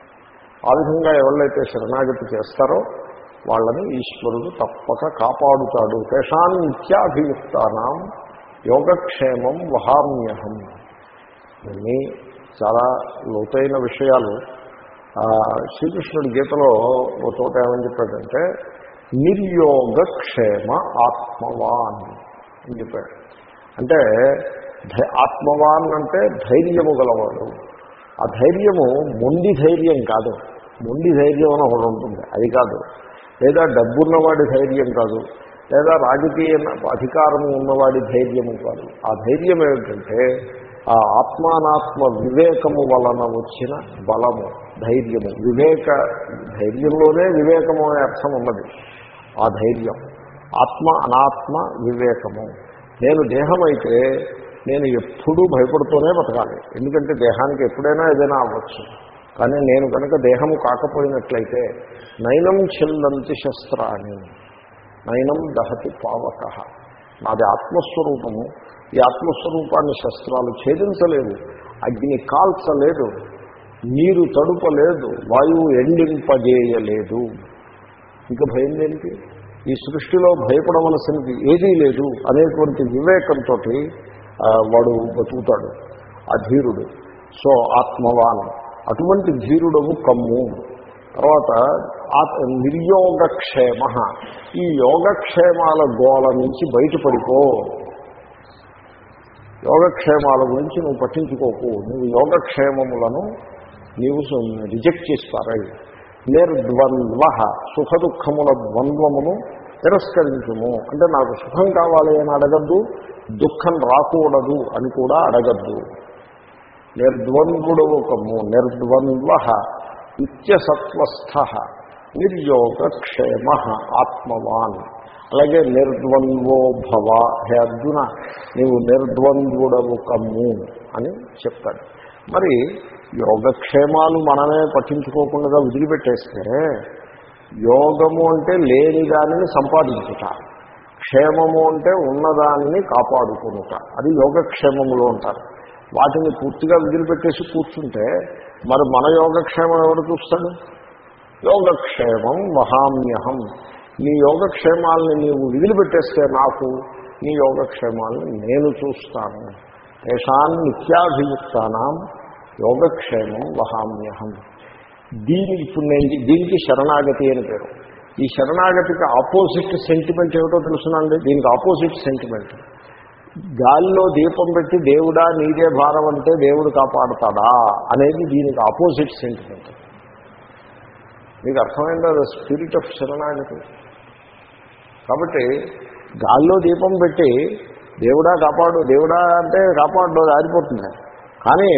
[SPEAKER 1] ఆ విధంగా ఎవరైతే శరణాగతి చేస్తారో వాళ్ళని ఈశ్వరుడు తప్పక కాపాడుతాడు. తేషాన్ నిత్యాభియుక్తానం యోగక్షేమం వహామ్యహం. ఇవన్నీ చాలా లోతైన విషయాలు. శ్రీకృష్ణుడి గీతలో ఒక చోట ఏమని చెప్పాడంటే నిర్యోగక్షేమ ఆత్మవాన్ అని చెప్పాడు. అంటే ఆత్మవాన్ అంటే ధైర్యము గలవాడు. ఆ ధైర్యము మొండి ధైర్యం కాదు. మొండి ధైర్యం అని ఒకటి ఉంటుంది. అది కాదు. లేదా డబ్బున్నవాడి ధైర్యం కాదు. లేదా రాజకీయ అధికారము ఉన్నవాడి ధైర్యము కాదు. ఆ ధైర్యం ఏమిటంటే ఆ ఆత్మానాత్మ వివేకము వలన వచ్చిన బలము ధైర్యము. వివేక ధైర్యంలోనే వివేకము అనే అర్థం ఉన్నది. ఆ ధైర్యం. ఆత్మ అనాత్మ వివేకము. నేను దేహమైతే నేను ఎప్పుడూ భయపడుతూనే బతకాలి. ఎందుకంటే దేహానికి ఎప్పుడైనా ఏదైనా అవ్వచ్చు. కానీ నేను కనుక దేహము కాకపోయినట్లయితే నయనం చెల్లంతి శస్త్రాన్ని నయనం దహతి పావక. నాది ఆత్మస్వరూపము. ఈ ఆత్మస్వరూపాన్ని శస్త్రాలు ఛేదించలేదు అగ్ని కాల్చలేదు నీరు తడుపలేదు వాయువు ఎండింపజేయలేదు. ఇంకా భయం ఏంటి ఈ సృష్టిలో భయపడవలసినది ఏదీ లేదు అనేటువంటి వివేకంతో వాడు బతుకుతాడు ఆ ధీరుడు. సో ఆత్మవాన్. అటువంటి ధీరుడము కమ్ము. తర్వాత నిర్యోగక్షేమ. ఈ యోగక్షేమాల గోళ నుంచి బయటపడిపో. యోగక్షేమాల గురించి నువ్వు పట్టించుకోకు. నువ్వు యోగక్షేమములను నీవు రిజెక్ట్ చేసి పారాయి నిర్ద్వంద్వ సుఖ దుఃఖముల ద్వంద్వమును తిరస్కరించుము. అంటే నాకు సుఖం కావాలి అని అడగద్దు దుఃఖం రాకూడదు అని కూడా అడగద్దు. నిర్ద్వంద్వుడవుకము నిర్ద్వంద్వ నిత్యసత్వస్థ నిర్యోగక్షేమ ఆత్మవాన్. అలాగే నిర్ద్వంద్వో భవ. హే అర్జున నీవు నిర్ద్వంద్వుడవు కమ్ము అని చెప్తాడు. మరి యోగక్షేమాలు మనమే పట్టించుకోకుండా వదిలిపెట్టేస్తే యోగము అంటే లేని దానిని సంపాదించుట క్షేమము అంటే ఉన్నదాన్ని కాపాడుకునుట. అది యోగక్షేమములు అంటారు. వాటిని పూర్తిగా వదిలిపెట్టేసి కూర్చుంటే మరి మన యోగక్షేమం ఎవరు చూస్తాడు? యోగక్షేమం మహామ్యహం. నీ యోగక్షేమాలని నీవు వదిలిపెట్టేస్తే నాకు నీ యోగక్షేమాలను నేను చూస్తాను. తేషాన్ నిత్యాభియుక్తానం యోగక్షేమం వహామ్యహం. దీని ఇప్పుడు నేను దీనికి శరణాగతి అని పేరు. ఈ శరణాగతికి ఆపోజిట్ సెంటిమెంట్ ఏమిటో తెలుసునండి దీనికి ఆపోజిట్ సెంటిమెంట్ గాలిలో దీపం పెట్టి దేవుడా నీదే భారం అంటే దేవుడు కాపాడతాడా అనేది దీనికి ఆపోజిట్ సెంటిమెంట్ మీకు అర్థమైందా? అది స్పిరిట్ ఆఫ్ శరణాగతి. కాబట్టి గాల్లో దీపం పెట్టి దేవుడా కాపాడు దేవుడా అంటే కాపాడు ఆరిపోతుంది. కానీ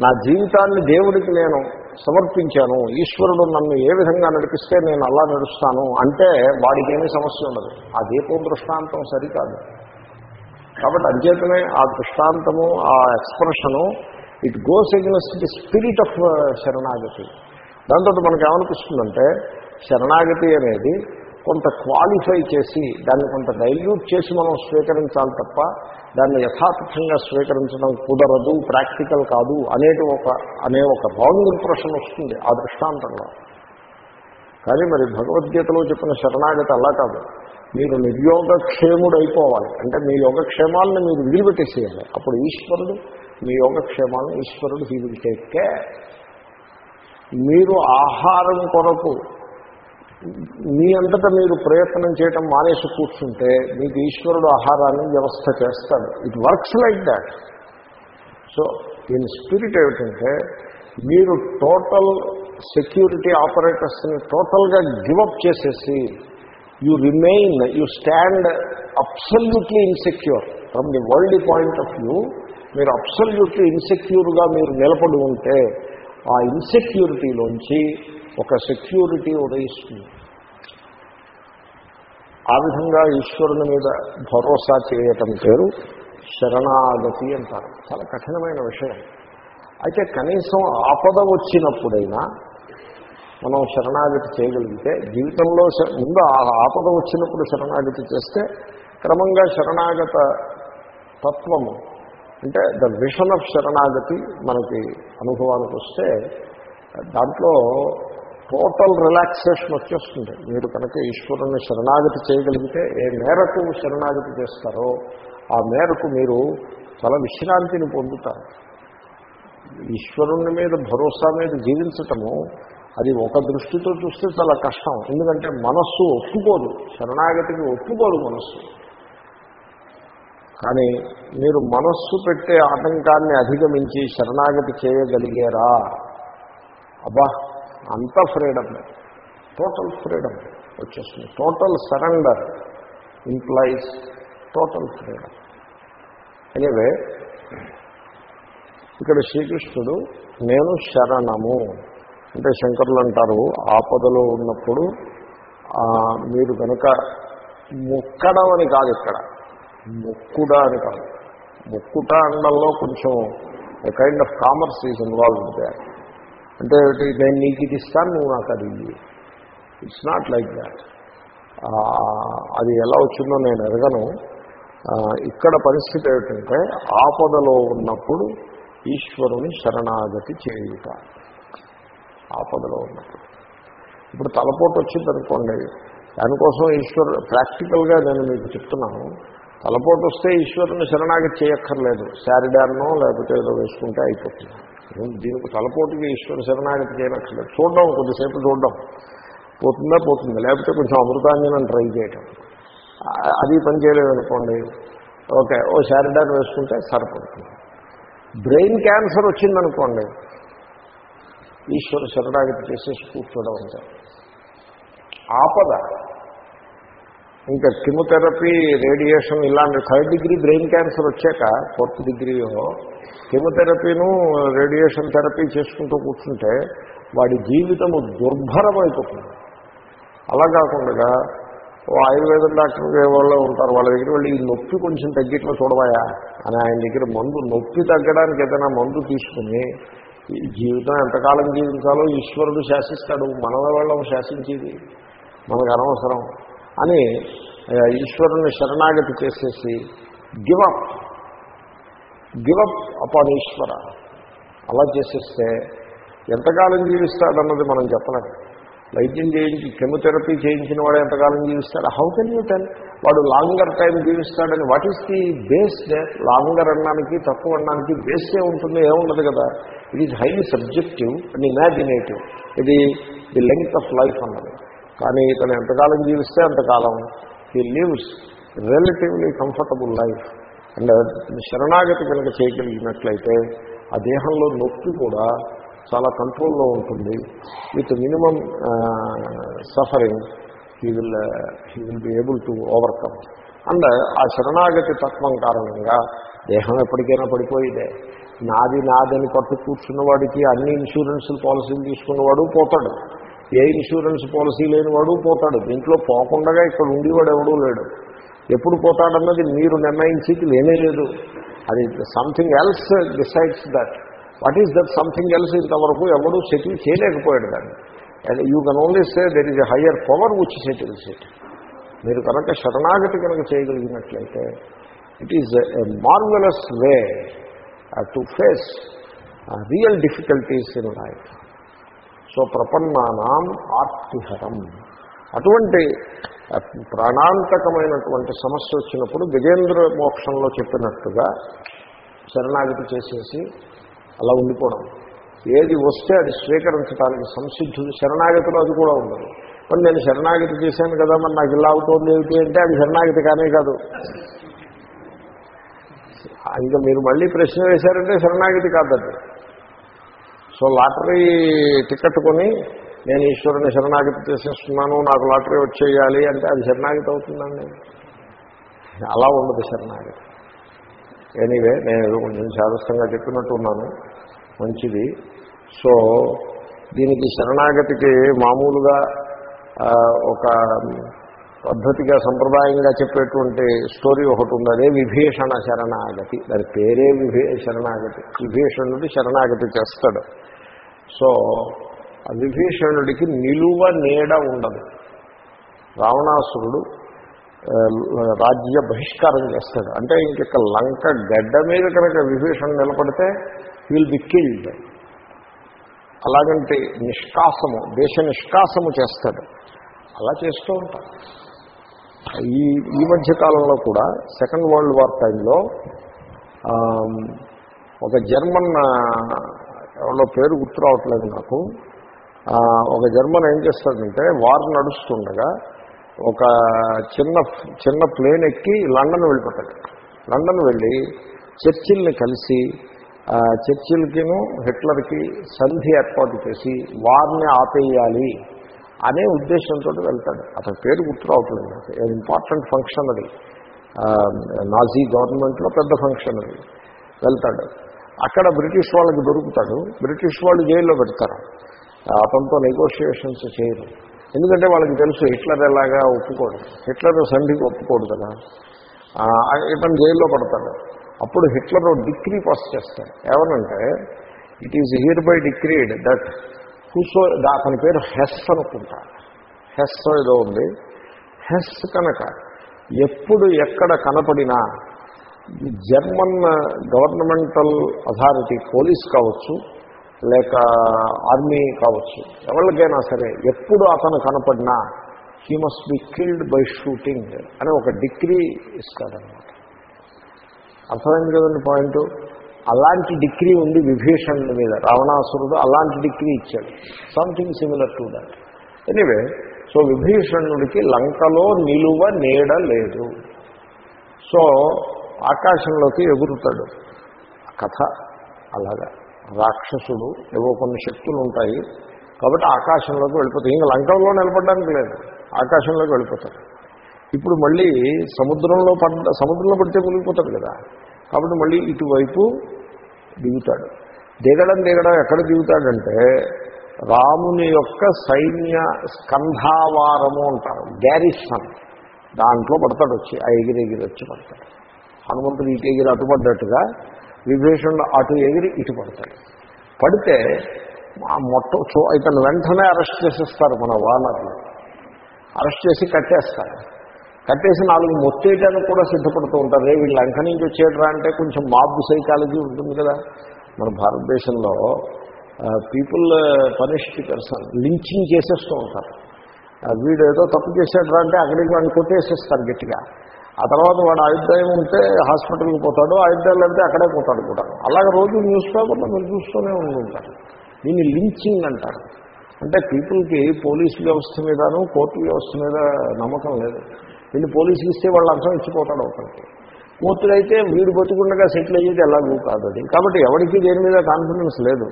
[SPEAKER 1] నా జీవితాన్ని దేవుడికి నేను సమర్పించాను ఈశ్వరుడు నన్ను ఏ విధంగా నడిపిస్తే నేను అలా నడుస్తాను అంటే వాడికి ఏమీ సమస్య ఉండదు. ఆ దీపం దృష్టాంతం సరికాదు. కాబట్టి అధ్యతనే ఆ దృష్టాంతము ఆ expression it goes against the spirit of శరణాగతి. దాంతో మనకు ఏమనిపిస్తుందంటే శరణాగతి అనేది కొంత క్వాలిఫై చేసి దాన్ని కొంత డైల్యూట్ చేసి మనం స్వీకరించాలి తప్ప దాన్ని యథాతథంగా స్వీకరించడం కుదరదు ప్రాక్టికల్ కాదు అనేటి ఒక అనే ఒక రాంగ్ ఇంప్రెషన్ వస్తుంది ఆ దృష్టాంతంలో. కానీ మరి భగవద్గీతలో చెప్పిన శరణాగతి అలా కాదు. మీరు నిర్యోగక్షేముడు అయిపోవాలి అంటే మీ యోగక్షేమాలను మీరు విడిపెట్టేసేయాలి అప్పుడు ఈశ్వరుడు మీ యోగక్షేమాలను ఈశ్వరుడు హీ విల్ టేక్ కేర్ మీరు ఆహారం కొరకు మీ అంతటా మీరు ప్రయత్నం చేయటం మానేసి కూర్చుంటే మీకు ఈశ్వరుడు ఆహారాన్ని వ్యవస్థ చేస్తాడు. It works like that so దీని స్పిరిట్ ఏమిటంటే మీరు టోటల్ సెక్యూరిటీ ఆపరేటర్స్ని టోటల్గా గివప్ చేసేసి you remain you stand absolutely insecure from the world point of view మీరు అబ్సల్యూట్లీ ఇన్సెక్యూర్గా మీరు నిలబడి ఉంటే ఆ ఇన్సెక్యూరిటీలోంచి ఒక సెక్యూరిటీ ఉదయిస్తుంది. ఆ విధంగా ఈశ్వరుని మీద భరోసా చేయటం పేరు శరణాగతి అంటారు. చాలా కఠినమైన విషయం. అయితే కనీసం ఆపద వచ్చినప్పుడైనా మనం శరణాగతి చేయగలిగితే జీవితంలో ముందు ఆ ఆపద వచ్చినప్పుడు శరణాగతి చేస్తే క్రమంగా శరణాగత తత్వము అంటే ద విషన్ ఆఫ్ శరణాగతి మనకి అనుభవానికి వస్తే దాంట్లో టోటల్ రిలాక్సేషన్ వచ్చేస్తుంది. మీరు కనుక ఈశ్వరుని శరణాగతి చేయగలిగితే ఏ మేరకు శరణాగతి చేస్తారో ఆ మేరకు మీరు చాలా విశ్రాంతిని పొందుతారు. ఈశ్వరుని మీద భరోసా మీద జీవించటము అది ఒక దృష్టితో చూస్తే చాలా కష్టం. ఎందుకంటే మనస్సు ఒప్పుకోదు. శరణాగతికి ఒప్పుకోదు మనస్సు. కానీ మీరు మనస్సు పెట్టే ఆటంకాన్ని అధిగమించి శరణాగతి చేయగలిగారా? అబ్బా అంత ఫ్రీడమ్. టోటల్ ఫ్రీడమ్ వచ్చేస్తుంది. Total surrender implies total freedom anyway ఇక్కడ శ్రీకృష్ణుడు నేను శరణము. అంటే శంకరులు అంటారు ఆపదలో ఉన్నప్పుడు మీరు కనుక ముక్కడం అని కాదు ఇక్కడ. మొక్కుడా అని కాదు. మొక్కుట అండంలో కొంచెం kind of commerce is involved they అంటే నేను నీకు ఇది ఇస్తాను నువ్వు నాకు అది ఇట్స్ నాట్ లైక్ దాట్ అది ఎలా వచ్చిందో నేను ఎరగను ఇక్కడ పరిస్థితి ఏమిటంటే ఆపదలో ఉన్నప్పుడు ఈశ్వరుని శరణాగతి చేయుట. ఆపదలో ఉన్నప్పుడు. ఇప్పుడు తలపోటు వచ్చింది అనుకోండి దానికోసం ఈశ్వరు ప్రాక్టికల్గా నేను మీకు చెప్తున్నాను. తలపోటు వస్తే ఈశ్వరుని శరణాగతి చేయక్కర్లేదు. శారిడాన్నో లేకపోతే ఏదో వేసుకుంటే అయిపోతుంది. దీనికి తలపోటుకి ఈశ్వరు శరణాగతి చేయనక్కర్లేదు. చూడడం కొద్దిసేపు చూడడం. పోతుందా? పోతుంది. లేకపోతే కొంచెం అమృతాంజనం ట్రై చేయటం. అది పని చేయలేదనుకోండి. ఓకే ఓ శారిడాన్ వేసుకుంటే సరిపడుతుంది. బ్రెయిన్ క్యాన్సర్ వచ్చిందనుకోండి ఈశ్వర శరణాగతి చేసేసి కూర్చోవడం అంటే. ఆపద. ఇంకా కెమోథెరపీ రేడియేషన్ ఇలాంటి థర్డ్ డిగ్రీ బ్రెయిన్ క్యాన్సర్ వచ్చాక ఫోర్త్ డిగ్రీలో కెమోథెరపీను రేడియేషన్ థెరపీ చేసుకుంటూ కూర్చుంటే వాడి జీవితము దుర్భరమైపోతుంది. అలా కాకుండా ఓ ఆయుర్వేదం డాక్టర్ వాళ్ళు ఉంటారు వాళ్ళ దగ్గర వెళ్ళి ఈ నొప్పి కొంచెం తగ్గిట్లో చూడవాయా అని ఆయన దగ్గర మందు నొప్పి తగ్గడానికి ఏదైనా మందు తీసుకుని ఈ జీవితం ఎంతకాలం జీవించాలో ఈశ్వరుడు శాసిస్తాడు మనల వాళ్ళం శాసించేది మనకు అనవసరం. అని ఈశ్వరుని శరణాగతి చేసేసి గివప్ గివప్ అపాన్ ఈశ్వర. అలా చేసేస్తే ఎంతకాలం జీవిస్తాడన్నది మనం చెప్పలేం. వైద్యం చేయించి కెమోథెరపీ చేయించిన వాడు ఎంతకాలం జీవిస్తాడు? హౌ కెన్ యూ టెన్ వాడు longer time జీవిస్తాడని. What is the base longer అనడానికి తక్కువ అనడానికి బేసే ఉంటుంది ఏముండదు కదా? It is highly subjective and imaginative ఇది ది లెంగ్త్ ఆఫ్ లైఫ్ అన్నది. కానీ ఇతను ఎంతకాలం జీవిస్తే అంతకాలం he lives relatively comfortable life. And శరణాగతి కనుక చేయగలిగినట్లయితే ఆ దేహంలో నొప్పి కూడా చాలా కంట్రోల్లో ఉంటుంది. With minimum suffering he will he will be able to overcome. And ఆ శరణాగతి తత్వం కారణంగా దేహం ఎప్పటికైనా పడిపోయిదే. నాది నాదని పట్టు కూర్చున్నవాడికి అన్ని ఇన్సూరెన్స్ పాలసీలు తీసుకున్నవాడు పోతాడు. ఏ ఇన్సూరెన్స్ పాలసీ లేనివాడు పోతాడు. దీంట్లో పోకుండా ఇక్కడ ఉండేవాడు ఎవడూ లేడు. ఎప్పుడు పోతాడన్నది మీరు నిర్ణయించేది లేనే లేదు. అది something else decides that what is that something else ఇంతవరకు ఎవడూ సెటిల్ చేయలేకపోయాడు దాన్ని. And you can only say there is a higher power వచ్చి సెటిల్స్ ఇట్ మీరు కనుక శరణాగతి కనుక చేయగలిగినట్లయితే it is a marvellous way to face real difficulties in life so ప్రపన్నానాం ఆర్తిహరం. అటువంటి ప్రాణాంతకమైనటువంటి సమస్య వచ్చినప్పుడు గజేంద్ర మోక్షంలో చెప్పినట్టుగా శరణాగతి చేసేసి అలా ఉండిపోవడం. ఏది వస్తే అది స్వీకరించడానికి సంసిద్ధుడు శరణాగతిలో అది కూడా ఉండదు మరి నేను శరణాగతి చేశాను కదా మరి నాకు ఇలా అవుతోంది ఏమిటి అంటే అది శరణాగతి కానే కాదు. ఇంకా మీరు మళ్ళీ ప్రశ్న వేశారంటే శరణాగతి కాదండి సో లాటరీ టికెట్ కొని నేను ఈశ్వరుని శరణాగతి చేసేస్తున్నాను నాకు లాటరీ వచ్చేయాలి అంటే అది శరణాగతి అవుతుందండి. అలా ఉండదు శరణాగతి. ఎనీవే నేను కొంచెం శాదస్తంగా చెప్పినట్టున్నాను మంచిది. సో దీనికి శరణాగతికి మామూలుగా ఒక పద్ధతిగా సంప్రదాయంగా చెప్పేటువంటి స్టోరీ ఒకటి ఉంది. అదే విభీషణ శరణాగతి. దాని పేరే విభీ శరణాగతి. విభీషణుడు శరణాగతి చేస్తాడు. సో ఆ విభీషణుడికి నిలువ నీడ ఉండదు. రావణాసురుడు రాజ్య బహిష్కారం చేస్తాడు. అంటే ఇంక లంక గడ్డ మీద కనుక విభీషణ్ నిలబడితే విల్ బి కిల్డ్ అలాగంటే నిష్కాసము దేశ నిష్కాసము చేస్తాడు. అలా చేస్తూ ఉంటారు ఈ ఈ మధ్యకాలంలో కూడా సెకండ్ వరల్డ్ వార్ టైంలో ఒక జర్మన్ ఎవరో పేరు గుర్తు రావట్లేదు నాకు ఒక జర్మన్ ఏం చేస్తాడంటే వార్ నడుస్తుండగా ఒక చిన్న చిన్న ప్లేన్ ఎక్కి లండన్ వెళ్ళిపోతాడు. లండన్ వెళ్ళి చర్చిల్ని కలిసి చర్చిల్కిను హిట్లర్కి సంధి ఏర్పాటు చేసి వారిని ఆపేయాలి అనే ఉద్దేశంతో వెళ్తాడు. అతని పేరు గుర్తు రావట్లేదు నాకు ఇంపార్టెంట్ ఫంక్షన్ అది. నాజీ గవర్నమెంట్లో పెద్ద ఫంక్షన్ అది. వెళ్తాడు. అక్కడ బ్రిటిష్ వాళ్ళకి దొరుకుతాడు. బ్రిటిష్ వాళ్ళు జైల్లో పెడతారు. అతనితో నెగోషియేషన్స్ చేయరు. ఎందుకంటే వాళ్ళకి తెలుసు హిట్లర్ ఎలాగా ఒప్పుకోడు. హిట్లర్ సంధికి ఒప్పుకోడు కదా. ఇతను జైల్లో పడతాడు. అప్పుడు హిట్లర్ డిగ్రీ పాస్ చేస్తాడు. ఏమనంటే it is hereby decreed that whoso అతని పేరు హెస్ అనుకుంటా. హెస్ ఏదో ఉంది. హెస్ కనుక ఎప్పుడు ఎక్కడ కనపడినా జర్మన్ గవర్నమెంటల్ అథారిటీ పోలీస్ కావచ్చు లేక ఆర్మీ కావచ్చు ఎవరికైనా సరే ఎప్పుడు అతను కనపడినా he must be killed by shooting అని ఒక డిగ్రీ ఇస్తాడనమాట. అర్థమైంది కదండి పాయింట్? అలాంటి డిగ్రీ ఉంది విభీషణుడి మీద రావణాసురుడు అలాంటి డిగ్రీ ఇచ్చాడు. Something similar to that anyway so విభీషణుడికి లంకలో నిలువ నీడ లేదు. సో ఆకాశంలోకి ఎగురుతాడు. కథ అలాగా. రాక్షసుడు ఏవో కొన్ని శక్తులు ఉంటాయి. కాబట్టి ఆకాశంలోకి వెళ్ళిపోతాయి ఇంకా లంకలో నిలబడడానికి లేదు. ఆకాశంలోకి వెళ్ళిపోతాడు. ఇప్పుడు మళ్ళీ సముద్రంలో పడ్డ సముద్రంలో పడితే మునిగిపోతాడు కదా. కాబట్టి మళ్ళీ ఇటువైపు దిగుతాడు. దిగడం దిగడం ఎక్కడ దిగుతాడంటే రాముని యొక్క సైన్య స్కంధావారము అంటారు. గ్యారిసన్ దాంట్లో పడతాడు వచ్చి ఆ ఎగిరి ఎగిరి వచ్చి పడతాడు. హనుమంతుడు ఇటు ఎగిరి అటు పడ్డట్టుగా విభీషణుడు అటు ఎగిరి ఇటు పడతాడు. పడితే మొట్ట చూ ఇతను వెంటనే అరెస్ట్ చేసేస్తారు మన వానర్లు. అరెస్ట్ చేసి కట్టేస్తారు. కట్టేసి నాలుగు మొత్తేయడానికి కూడా సిద్ధపడుతూ ఉంటారు. రే వీళ్ళు లంక నుంచి వచ్చేటరా అంటే కొంచెం మాబ్ సైకాలజీ ఉంటుంది కదా. మన భారతదేశంలో పీపుల్ పనిష్డ్ పర్సన్ లించింగ్ చేసేస్తూ ఉంటారు. వీడు ఏదో తప్పు చేసేటరా అంటే అక్కడికి వాడిని కొట్టేసేస్తారు గట్టిగా. ఆ తర్వాత వాడు ఆయుర్దాయం ఉంటే హాస్పిటల్కి పోతాడు ఆయుర్దాయాలు అంటే అక్కడే పోతాడు కూడా. అలాగే రోజు న్యూస్ పేపర్లో మీరు చూస్తూనే ఉంటుంటారు దీన్ని లించింగ్ అంటారు. అంటే పీపుల్కి పోలీసు వ్యవస్థ మీదను కోర్టు వ్యవస్థ మీద నమ్మకం లేదు. వీళ్ళు పోలీసులు ఇస్తే వాళ్ళు అర్థం ఇచ్చిపోతాడు ఒకరికి. అయితే వీడు బతుకుండగా సెటిల్ అయ్యేది ఎలాగూ కాదు అది. కాబట్టి ఎవరికి దేని మీద కాన్ఫిడెన్స్ లేదు.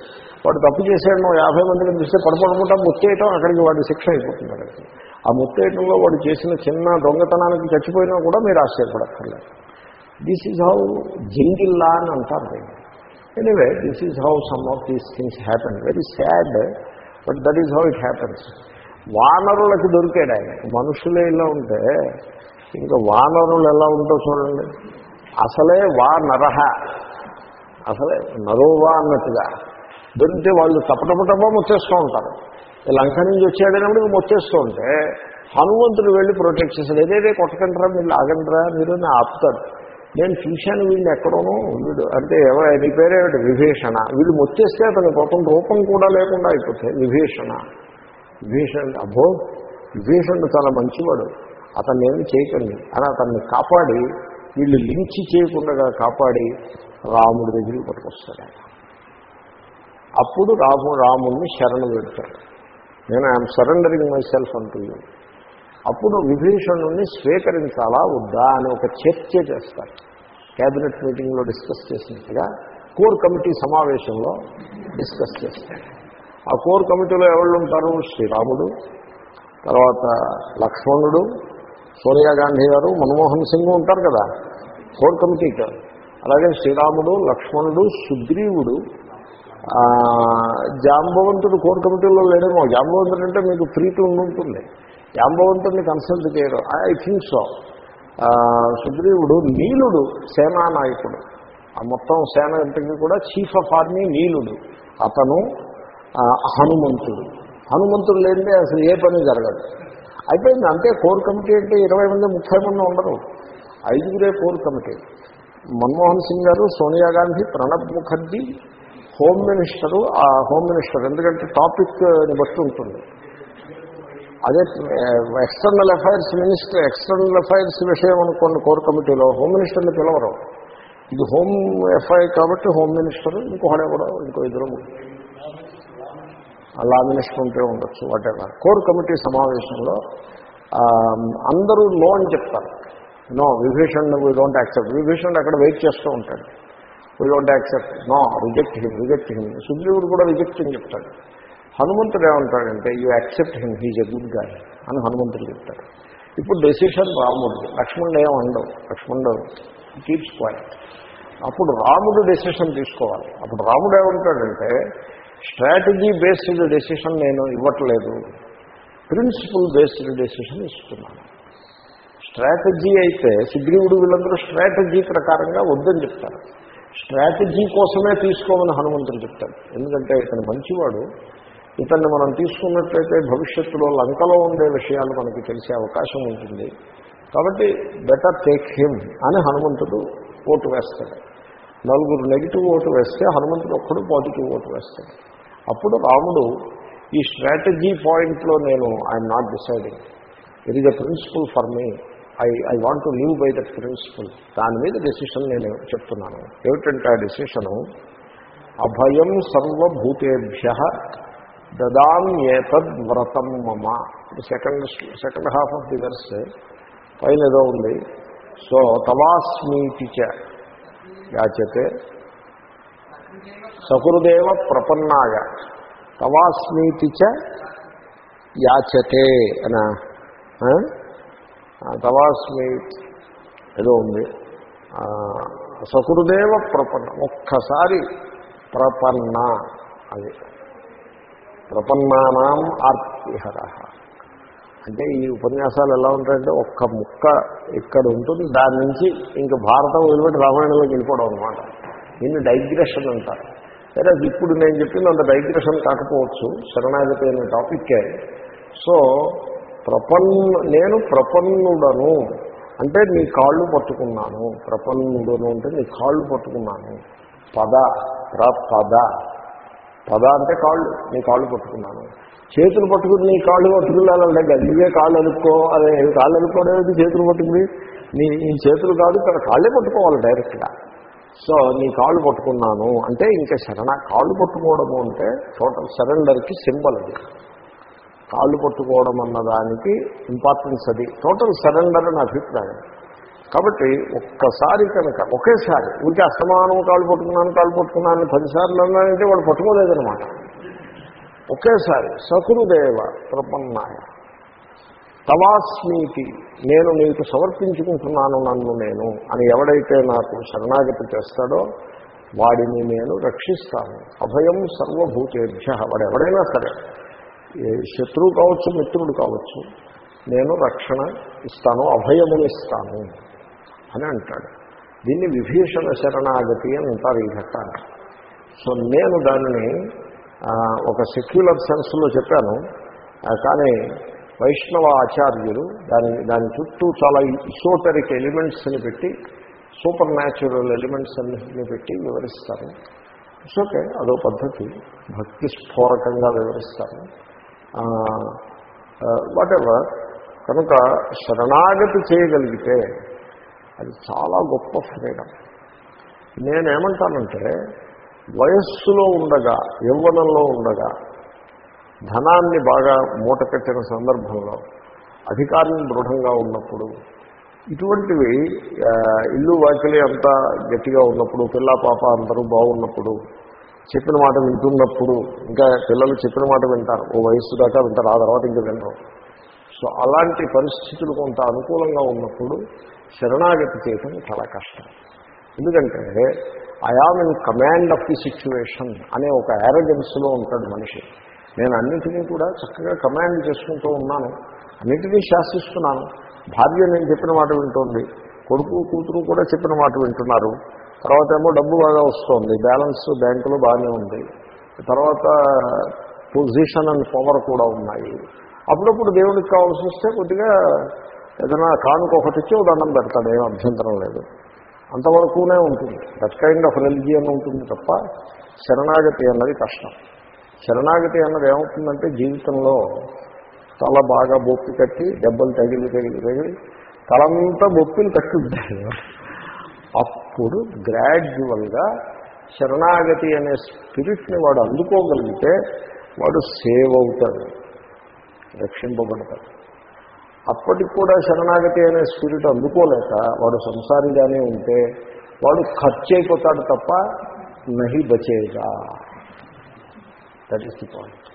[SPEAKER 1] వాడు తప్పు చేశాడు యాభై మందిని చూస్తే పడపడకుండా ముత్తేయటం అక్కడికి వాడి శిక్ష అయిపోతుంది అక్కడికి ఆ ముత్తేటంలో వాడు చేసిన చిన్న దొంగతనానికి చచ్చిపోయినా కూడా మీరు ఆశ్చర్యపడక్కర్లేదు. దిస్ ఈజ్ హౌ జింగిల్లా అని అంటారు anyway this is how some of these things happen very sad but that is how it happens వానరులకు దొరికాడు ఆయన. మనుషులే ఇలా ఉంటే ఇంకా వానరులు ఎలా ఉంటో చూడండి. అసలే వా నరహ. అసలే నరోవా అన్నట్టుగా. దొరికితే వాళ్ళు తప్పటపటపా ముచ్చేస్తూ ఉంటారు. లంక నుంచి వచ్చాడైనప్పుడు ముచ్చేస్తూ ఉంటే హనుమంతుడు వెళ్ళి ప్రొటెక్ట్ చేశాడు. ఏదైతే కొట్టకంటారా మీరు ఆగంటారా మీరు నా ఆపుతాడు నేను చూశాను వీళ్ళు ఎక్కడోనో వీడు. అంటే ఎవరు నీ పేరేమిటి విభీషణ. వీళ్ళు వచ్చేస్తే అతని పాపం రూపం కూడా లేకుండా అయిపోతాయి విభీషణ. విభీషణ అబ్బో విభీషణుడు చాలా మంచివాడు. అతన్ని ఏమి చేయకండి. అని అతన్ని కాపాడి వీళ్ళు లించి చేయకుండా కాపాడి రాముడి దగ్గరికి పట్టుకొస్తాడు అప్పుడు రాము రాముడిని శరణం పెడతాడు. నేను ఐఎమ్ సరెండరింగ్ మై సెల్ఫ్ అంటూ అప్పుడు విభీషణుడిని స్వీకరించాలా వద్దా అని ఒక చర్చ చేస్తారు. క్యాబినెట్ మీటింగ్లో డిస్కస్ చేసినట్టుగా కోర్ కమిటీ సమావేశంలో డిస్కస్ చేస్తారు. ఆ కోర్ కమిటీలో ఎవరు ఉంటారు శ్రీరాముడు తర్వాత లక్ష్మణుడు సోనియా గాంధీ గారు మన్మోహన్ సింగ్ ఉంటారు కదా. కోర్ కమిటీకి అలాగే శ్రీరాముడు లక్ష్మణుడు సుగ్రీవుడు జాంబవంతుడు కోర్ కమిటీలో లేడేమో. జాంబవంతుడు అంటే మీకు ఫ్రీకి ఉండి ఉంటుంది జాంబవంతుడిని కన్సల్ట్ చేయరు ఐ థింక్ సో సుగ్రీవుడు నీలుడు సేనానాయకుడు. ఆ మొత్తం సేన ఇంటికి కూడా చీఫ్ ఆఫ్ ఆర్మీ నీలుడు. అతను హనుమంతుడు. హనుమంతుడు లేనిదే అసలు ఏ పని జరగదు. అయిపోయింది. అంతే కోర్ కమిటీ అంటే ఇరవై మంది ముప్పై మంది ఉండరు. ఐదుగురే core committee. Manmohan Singh garu Sonia Gandhi Pranab Mukherjee home minister ఆ హోమ్ మినిస్టర్ ఎందుకంటే టాపిక్ బట్టి ఉంటుంది. అదే external affairs minister external affairs విషయం అనుకోండి కోర్ కమిటీలో హోమ్ మినిస్టర్ని పిలవరు. ఇది హోమ్ ఎఫ్ఐ కాబట్టి హోమ్ మినిస్టర్ ఇంకొకడే కూడా ఇంకో ఇద్దరు లా మినిస్టర్ ఉంటే ఉండొచ్చు వాటెవర్ కోర్ కమిటీ సమావేశంలో అందరూ నో అని చెప్తారు. No Vibhishan we don't accept Vibhishan అక్కడ వెయిట్ చేస్తూ ఉంటాడు. We don't accept no reject him reject him సుగ్రీవుడు కూడా రిజెక్ట్ అని చెప్తాడు. హనుమంతుడు ఏమంటాడంటే you accept him he's a good guy అని హనుమంతుడు చెప్తాడు. ఇప్పుడు డెసిషన్ రాముడు లక్ష్మణుడు ఏమండవు లక్ష్మణుడు కీప్స్ క్వైట్ అప్పుడు రాముడు డెసిషన్ తీసుకోవాలి. అప్పుడు రాముడు ఏమంటాడంటే స్ట్రాటజీ బేస్డ్ డెసిషన్ నేను ఇవ్వట్లేదు. ప్రిన్సిపల్ బేస్డ్ డెసిషన్ ఇస్తున్నాను. స్ట్రాటజీ అయితే సుగ్రీవుడు వీళ్ళందరూ స్ట్రాటజీ ప్రకారంగా వద్దని చెప్తారు. స్ట్రాటజీ కోసమే తీసుకోమని హనుమంతుడు చెప్తాడు. ఎందుకంటే ఇతను మంచివాడు. ఇతన్ని మనం తీసుకున్నట్లయితే భవిష్యత్తులో లంకలో ఉండే విషయాలు మనకి తెలిసే అవకాశం ఉంటుంది. కాబట్టి బెటర్ టేక్ హిమ్ అని హనుమంతుడు ఓటు వేస్తాడు. నలుగురు నెగిటివ్ ఓటు వేస్తే హనుమంతుడు ఒక్కడు పాజిటివ్ ఓటు వేస్తాడు. అప్పుడు రాముడు ఈ స్ట్రాటజీ పాయింట్లో నేను I'm not deciding it is a principle for me I I want to live by that principle దాని మీద డెసిషన్ నేను చెప్తున్నాను. ఏమిటంటే ఆ డెసిషను అభయం సర్వభూతేభ్య దదాన్యేతద్ వ్రతం మమ. ఇది second second half of the verse పైన ఏదో ఉంది. సో తవాస్మీతి చ యాచతే సకురుదేవ ప్రపన్నాయ. తవాస్మీతి చ యాచతే అనా ఆ? తవాస్మి ఏదో ఉంది. సకృదేవ ప్రపన్న ఒక్కసారి ప్రపన్న అది. ప్రపన్నానాం ఆర్తిహర. అంటే ఈ ఉపన్యాసాలు ఎలా ఉంటాయంటే ఒక్క ముక్క ఇక్కడ ఉంటుంది దాని నుంచి ఇంక భారతం వదిలిపెట్టి రామాయణంలోకి వెళ్ళిపోవడం అనమాట దీన్ని డైగ్రెషన్ అంటారు. సరే ఇప్పుడు నేను చెప్పింది అంత డైగ్రెషన్ కాకపోవచ్చు శరణాగతి అనే టాపిక్కే సో ప్రపన్న నేను ప్రపన్నుడను. అంటే నీ కాళ్ళు పట్టుకున్నాను. ప్రపన్నుడను అంటే నీ కాళ్ళు పట్టుకున్నాను. పద ప్రపద పద. అంటే కాళ్ళు నీ కాళ్ళు పట్టుకున్నాను. చేతులు పట్టుకుని నీ కాళ్ళు పట్టుకున్నానంటే గదిగే కాళ్ళు అనుకో అదే కాళ్ళు అనుకోవడం చేతులు పట్టుకుని. నీ నీ చేతులు కాదు ఇక్కడ కాళ్ళే పట్టుకోవాలి డైరెక్ట్గా. సో నీ కాళ్ళు పట్టుకున్నాను. అంటే ఇంకా శరణ కాళ్ళు పట్టుకోవడము అంటే టోటల్ సరెండర్కి సింబల్ అది. కాళ్ళు పట్టుకోవడం అన్నదానికి ఇంపార్టెన్స్ అది. టోటల్ సరెండర్ అని అభిప్రాయం. కాబట్టి ఒక్కసారి కనుక ఒకేసారి ఊరికే అస్తమానం కాళ్ళు పట్టుకున్నాను కాళ్ళు పట్టుకున్నాను పదిసార్లు అన్నానంటే వాడు పట్టుకోలేదనమాట ఒకేసారి సకురుదేవ ప్రపన్నాయ. తవాస్మీతి నేను నీకు సమర్పించుకుంటున్నాను నన్ను నేను అని ఎవడైతే నాకు శరణాగతి చేస్తాడో వాడిని నేను రక్షిస్తాను. అభయం సర్వభూతేభ్య. వాడు ఎవడైనా సరే శత్రువు కావచ్చు మిత్రుడు కావచ్చు నేను రక్షణ ఇస్తాను అభయములు ఇస్తాను అని అంటాడు. దీన్ని విభీషణ శరణాగతి అని అంటారు ఈ ఘట్టాన్ని. సో నేను దానిని ఒక సెక్యులర్ సెన్స్లో చెప్పాను. కానీ వైష్ణవ ఆచార్యులు దాని దాని చుట్టూ చాలా ఇసోటరిక్ ఎలిమెంట్స్ని పెట్టి సూపర్ న్యాచురల్ ఎలిమెంట్స్ అన్నింటినీ పెట్టి వివరిస్తారు. ఇట్స్ ఓకే అదో పద్ధతి. భక్తి స్ఫోరకంగా వివరిస్తారు. వాటెవర్ కనుక శరణాగతి చేయగలిగితే అది చాలా గొప్ప ఫ్రీడమ్ నేనేమంటానంటే వయస్సులో ఉండగా యవ్వనంలో ఉండగా ధనాన్ని బాగా మూటకట్టిన సందర్భంలో అధికారం దృఢంగా ఉన్నప్పుడు ఇటువంటివి ఇల్లు వాకిలి అంతా గట్టిగా ఉన్నప్పుడు పిల్ల పాప అందరూ బాగున్నప్పుడు చెప్పిన మాట వింటున్నప్పుడు ఇంకా పిల్లలు చెప్పిన మాట వింటారు. ఓ వయస్సు దాకా వింటారు ఆ తర్వాత ఇంకా వినరు. సో అలాంటి పరిస్థితులు కొంత అనుకూలంగా ఉన్నప్పుడు శరణాగతి చేయటం చాలా కష్టం. ఎందుకంటే I am in command of the situation అనే ఒక యారగెన్స్లో ఉంటాడు మనిషి. నేను అన్నింటినీ కూడా చక్కగా కమాండ్ చేసుకుంటూ ఉన్నాను. అన్నింటినీ శాసిస్తున్నాను. భార్య నేను చెప్పిన మాట వింటోంది. కొడుకు కూతురు కూడా చెప్పిన మాట వింటున్నారు. తర్వాత ఏమో డబ్బు బాగా వస్తుంది. బ్యాలెన్స్ బ్యాంకులో బాగానే ఉంది. తర్వాత పొజిషన్ అండ్ పవర్ కూడా ఉన్నాయి. అప్పుడప్పుడు దేవుడికి కావాల్సి వస్తే కొద్దిగా ఏదైనా కానుక ఒకటి ఇచ్చి ఓ దండం పెడతాడు. ఏం అభ్యంతరం లేదు. అంతవరకునే ఉంటుంది. దట్ కైండ్ ఆఫ్ రెలిజియన్ ఉంటుంది తప్ప శరణాగతి అన్నది కష్టం. శరణాగతి అన్నది ఏమవుతుందంటే జీవితంలో తల బాగా బొప్పి కట్టి దెబ్బలు తగిలి తగిలి తగిలి తలంతా బొప్పిలు కట్టి ఉంటాయి అప్పుడు గ్రాడ్యువల్గా శరణాగతి అనే స్పిరిట్ని వాడు అందుకోగలిగితే వాడు సేవ్ అవుతాడు రక్షింపబడతాడు. అప్పటికి కూడా శరణాగతి అనే స్పిరిట్ అందుకోలేక వాడు సంసారిగానే ఉంటే వాడు ఖర్చు అయిపోతాడు తప్ప నహి బచేగా దట్ ఈస్ ది పాయింట్